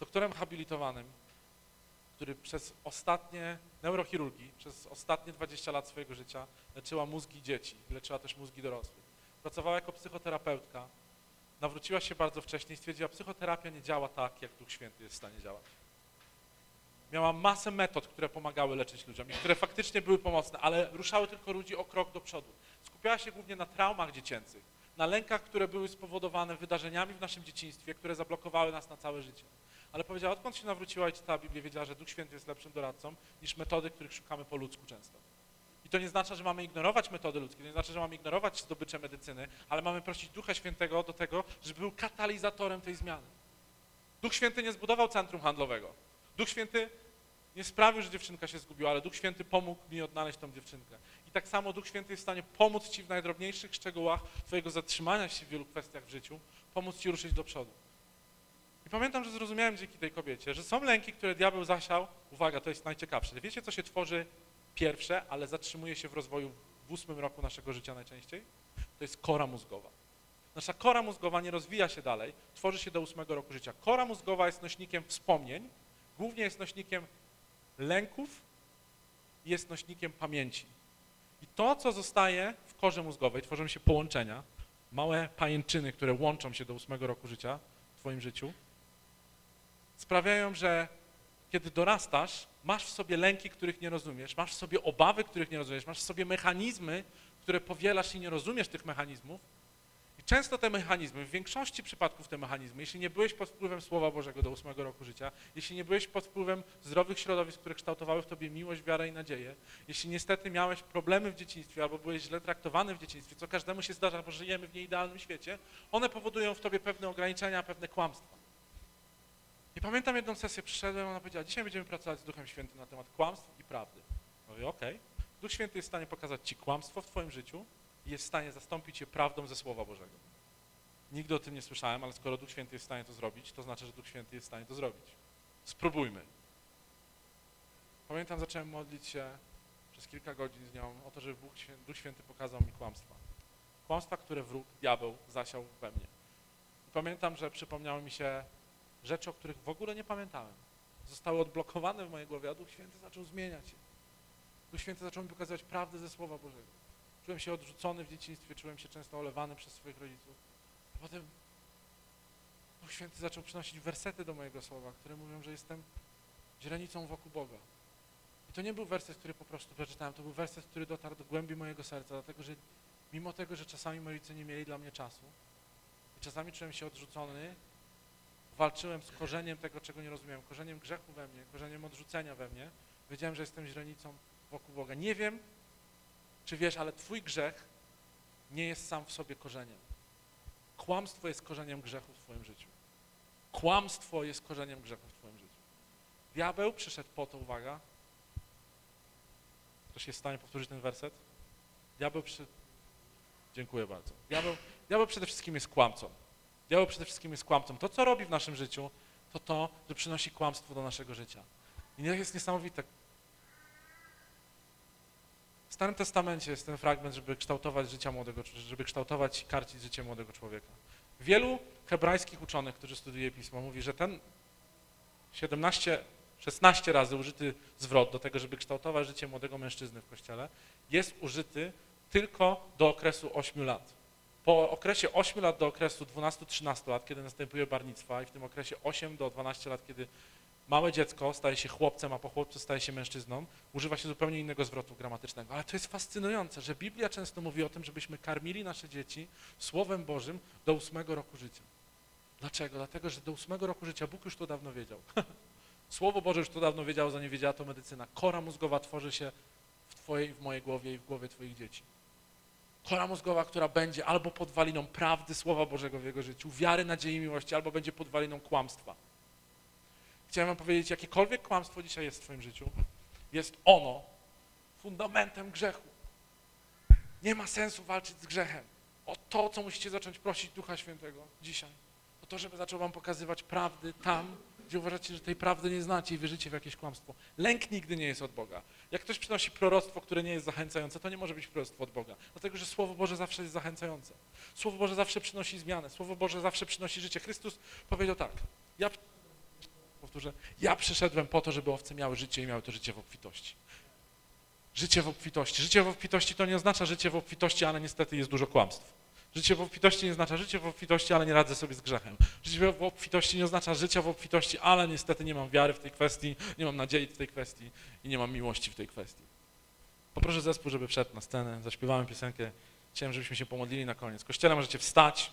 doktorem habilitowanym, który przez ostatnie neurochirurgii, przez ostatnie 20 lat swojego życia leczyła mózgi dzieci, leczyła też mózgi dorosłych. Pracowała jako psychoterapeutka, nawróciła się bardzo wcześnie i stwierdziła, psychoterapia nie działa tak, jak Duch Święty jest w stanie działać. Miała masę metod, które pomagały leczyć ludziom i które faktycznie były pomocne, ale ruszały tylko ludzi o krok do przodu. Skupiała się głównie na traumach dziecięcych, na lękach, które były spowodowane wydarzeniami w naszym dzieciństwie, które zablokowały nas na całe życie. Ale powiedziała, odkąd się nawróciła i czytała Biblię, wiedziała, że Duch Święty jest lepszym doradcą niż metody, których szukamy po ludzku często. I to nie znaczy, że mamy ignorować metody ludzkie, to nie znaczy, że mamy ignorować zdobycze medycyny, ale mamy prosić Ducha Świętego do tego, żeby był katalizatorem tej zmiany. Duch Święty nie zbudował centrum handlowego. Duch Święty nie sprawił, że dziewczynka się zgubiła, ale Duch Święty pomógł mi odnaleźć tą dziewczynkę. I tak samo Duch Święty jest w stanie pomóc Ci w najdrobniejszych szczegółach Twojego zatrzymania się w wielu kwestiach w życiu, pomóc Ci ruszyć do przodu. I pamiętam, że zrozumiałem dzięki tej kobiecie, że są lęki, które diabeł zasiał. Uwaga, to jest najciekawsze. Wiecie, co się tworzy pierwsze, ale zatrzymuje się w rozwoju w ósmym roku naszego życia najczęściej? To jest kora mózgowa. Nasza kora mózgowa nie rozwija się dalej, tworzy się do ósmego roku życia. Kora mózgowa jest nośnikiem wspomnień, głównie jest nośnikiem lęków i jest nośnikiem pamięci. I to, co zostaje w korze mózgowej, tworzą się połączenia, małe pajęczyny, które łączą się do ósmego roku życia w Twoim życiu, sprawiają, że kiedy dorastasz, masz w sobie lęki, których nie rozumiesz, masz w sobie obawy, których nie rozumiesz, masz w sobie mechanizmy, które powielasz i nie rozumiesz tych mechanizmów. I często te mechanizmy, w większości przypadków te mechanizmy, jeśli nie byłeś pod wpływem Słowa Bożego do ósmego roku życia, jeśli nie byłeś pod wpływem zdrowych środowisk, które kształtowały w tobie miłość, wiarę i nadzieję, jeśli niestety miałeś problemy w dzieciństwie albo byłeś źle traktowany w dzieciństwie, co każdemu się zdarza, bo żyjemy w nieidealnym świecie, one powodują w tobie pewne ograniczenia, pewne kłamstwa. I pamiętam jedną sesję, przyszedłem, ona powiedziała, dzisiaj będziemy pracować z Duchem Świętym na temat kłamstw i prawdy. Mówię, okej. Duch Święty jest w stanie pokazać ci kłamstwo w twoim życiu i jest w stanie zastąpić je prawdą ze Słowa Bożego. Nigdy o tym nie słyszałem, ale skoro Duch Święty jest w stanie to zrobić, to znaczy, że Duch Święty jest w stanie to zrobić. Spróbujmy. Pamiętam, zacząłem modlić się przez kilka godzin z nią o to, żeby Bóg Duch Święty pokazał mi kłamstwa. Kłamstwa, które wróg, diabeł zasiał we mnie. I pamiętam, że przypomniały mi się rzeczy, o których w ogóle nie pamiętałem. Zostały odblokowane w mojej głowie, a Duch Święty zaczął zmieniać je. Duch Święty zaczął mi pokazywać prawdę ze Słowa Bożego. Czułem się odrzucony w dzieciństwie, czułem się często olewany przez swoich rodziców. A potem Duch Święty zaczął przynosić wersety do mojego słowa, które mówią, że jestem źrenicą wokół Boga. I to nie był werset, który po prostu przeczytałem, to był werset, który dotarł do głębi mojego serca, dlatego że mimo tego, że czasami moi rodzice nie mieli dla mnie czasu i czasami czułem się odrzucony, walczyłem z korzeniem tego, czego nie rozumiałem, korzeniem grzechu we mnie, korzeniem odrzucenia we mnie, wiedziałem, że jestem źrenicą wokół Boga. Nie wiem, czy wiesz, ale twój grzech nie jest sam w sobie korzeniem. Kłamstwo jest korzeniem grzechu w twoim życiu. Kłamstwo jest korzeniem grzechu w twoim życiu. Diabeł przyszedł po to, uwaga, ktoś jest w stanie powtórzyć ten werset? Diabeł przyszedł, dziękuję bardzo. Diabeł, diabeł przede wszystkim jest kłamcą. Diabeł przede wszystkim jest kłamcą. To, co robi w naszym życiu, to to, że przynosi kłamstwo do naszego życia. I to jest niesamowite. W Starym Testamencie jest ten fragment, żeby kształtować życia młodego, żeby kształtować i karcić życie młodego człowieka. Wielu hebrajskich uczonych, którzy studiuje Pismo, mówi, że ten 17, 16 razy użyty zwrot do tego, żeby kształtować życie młodego mężczyzny w Kościele, jest użyty tylko do okresu 8 lat. Po okresie 8 lat do okresu 12-13 lat, kiedy następuje barnictwa i w tym okresie 8 do 12 lat, kiedy małe dziecko staje się chłopcem, a po chłopcu staje się mężczyzną, używa się zupełnie innego zwrotu gramatycznego. Ale to jest fascynujące, że Biblia często mówi o tym, żebyśmy karmili nasze dzieci Słowem Bożym do ósmego roku życia. Dlaczego? Dlatego, że do ósmego roku życia Bóg już to dawno wiedział. *laughs* Słowo Boże już to dawno wiedziało, zanim wiedziała to medycyna. Kora mózgowa tworzy się w twojej, w mojej głowie i w głowie twoich dzieci. Kora mózgowa, która będzie albo podwaliną prawdy Słowa Bożego w jego życiu, wiary, nadziei, miłości, albo będzie podwaliną kłamstwa. Chciałem wam powiedzieć, jakiekolwiek kłamstwo dzisiaj jest w twoim życiu, jest ono fundamentem grzechu. Nie ma sensu walczyć z grzechem. O to, co musicie zacząć prosić Ducha Świętego dzisiaj. O to, żeby zaczął wam pokazywać prawdy tam, gdzie uważacie, że tej prawdy nie znacie i wierzycie w jakieś kłamstwo. Lęk nigdy nie jest od Boga. Jak ktoś przynosi proroctwo, które nie jest zachęcające, to nie może być proroctwo od Boga. Dlatego, że Słowo Boże zawsze jest zachęcające. Słowo Boże zawsze przynosi zmianę. Słowo Boże zawsze przynosi życie. Chrystus powiedział tak, ja powtórzę, ja przyszedłem po to, żeby owce miały życie i miały to życie w obfitości. Życie w obfitości. Życie w obfitości to nie oznacza życie w obfitości, ale niestety jest dużo kłamstw. Życie w obfitości nie oznacza życie w obfitości, ale nie radzę sobie z grzechem. Życie w obfitości nie oznacza życia w obfitości, ale niestety nie mam wiary w tej kwestii, nie mam nadziei w tej kwestii i nie mam miłości w tej kwestii. Poproszę zespół, żeby wszedł na scenę, zaśpiewamy piosenkę. Chciałem, żebyśmy się pomodlili na koniec. Kościele możecie wstać.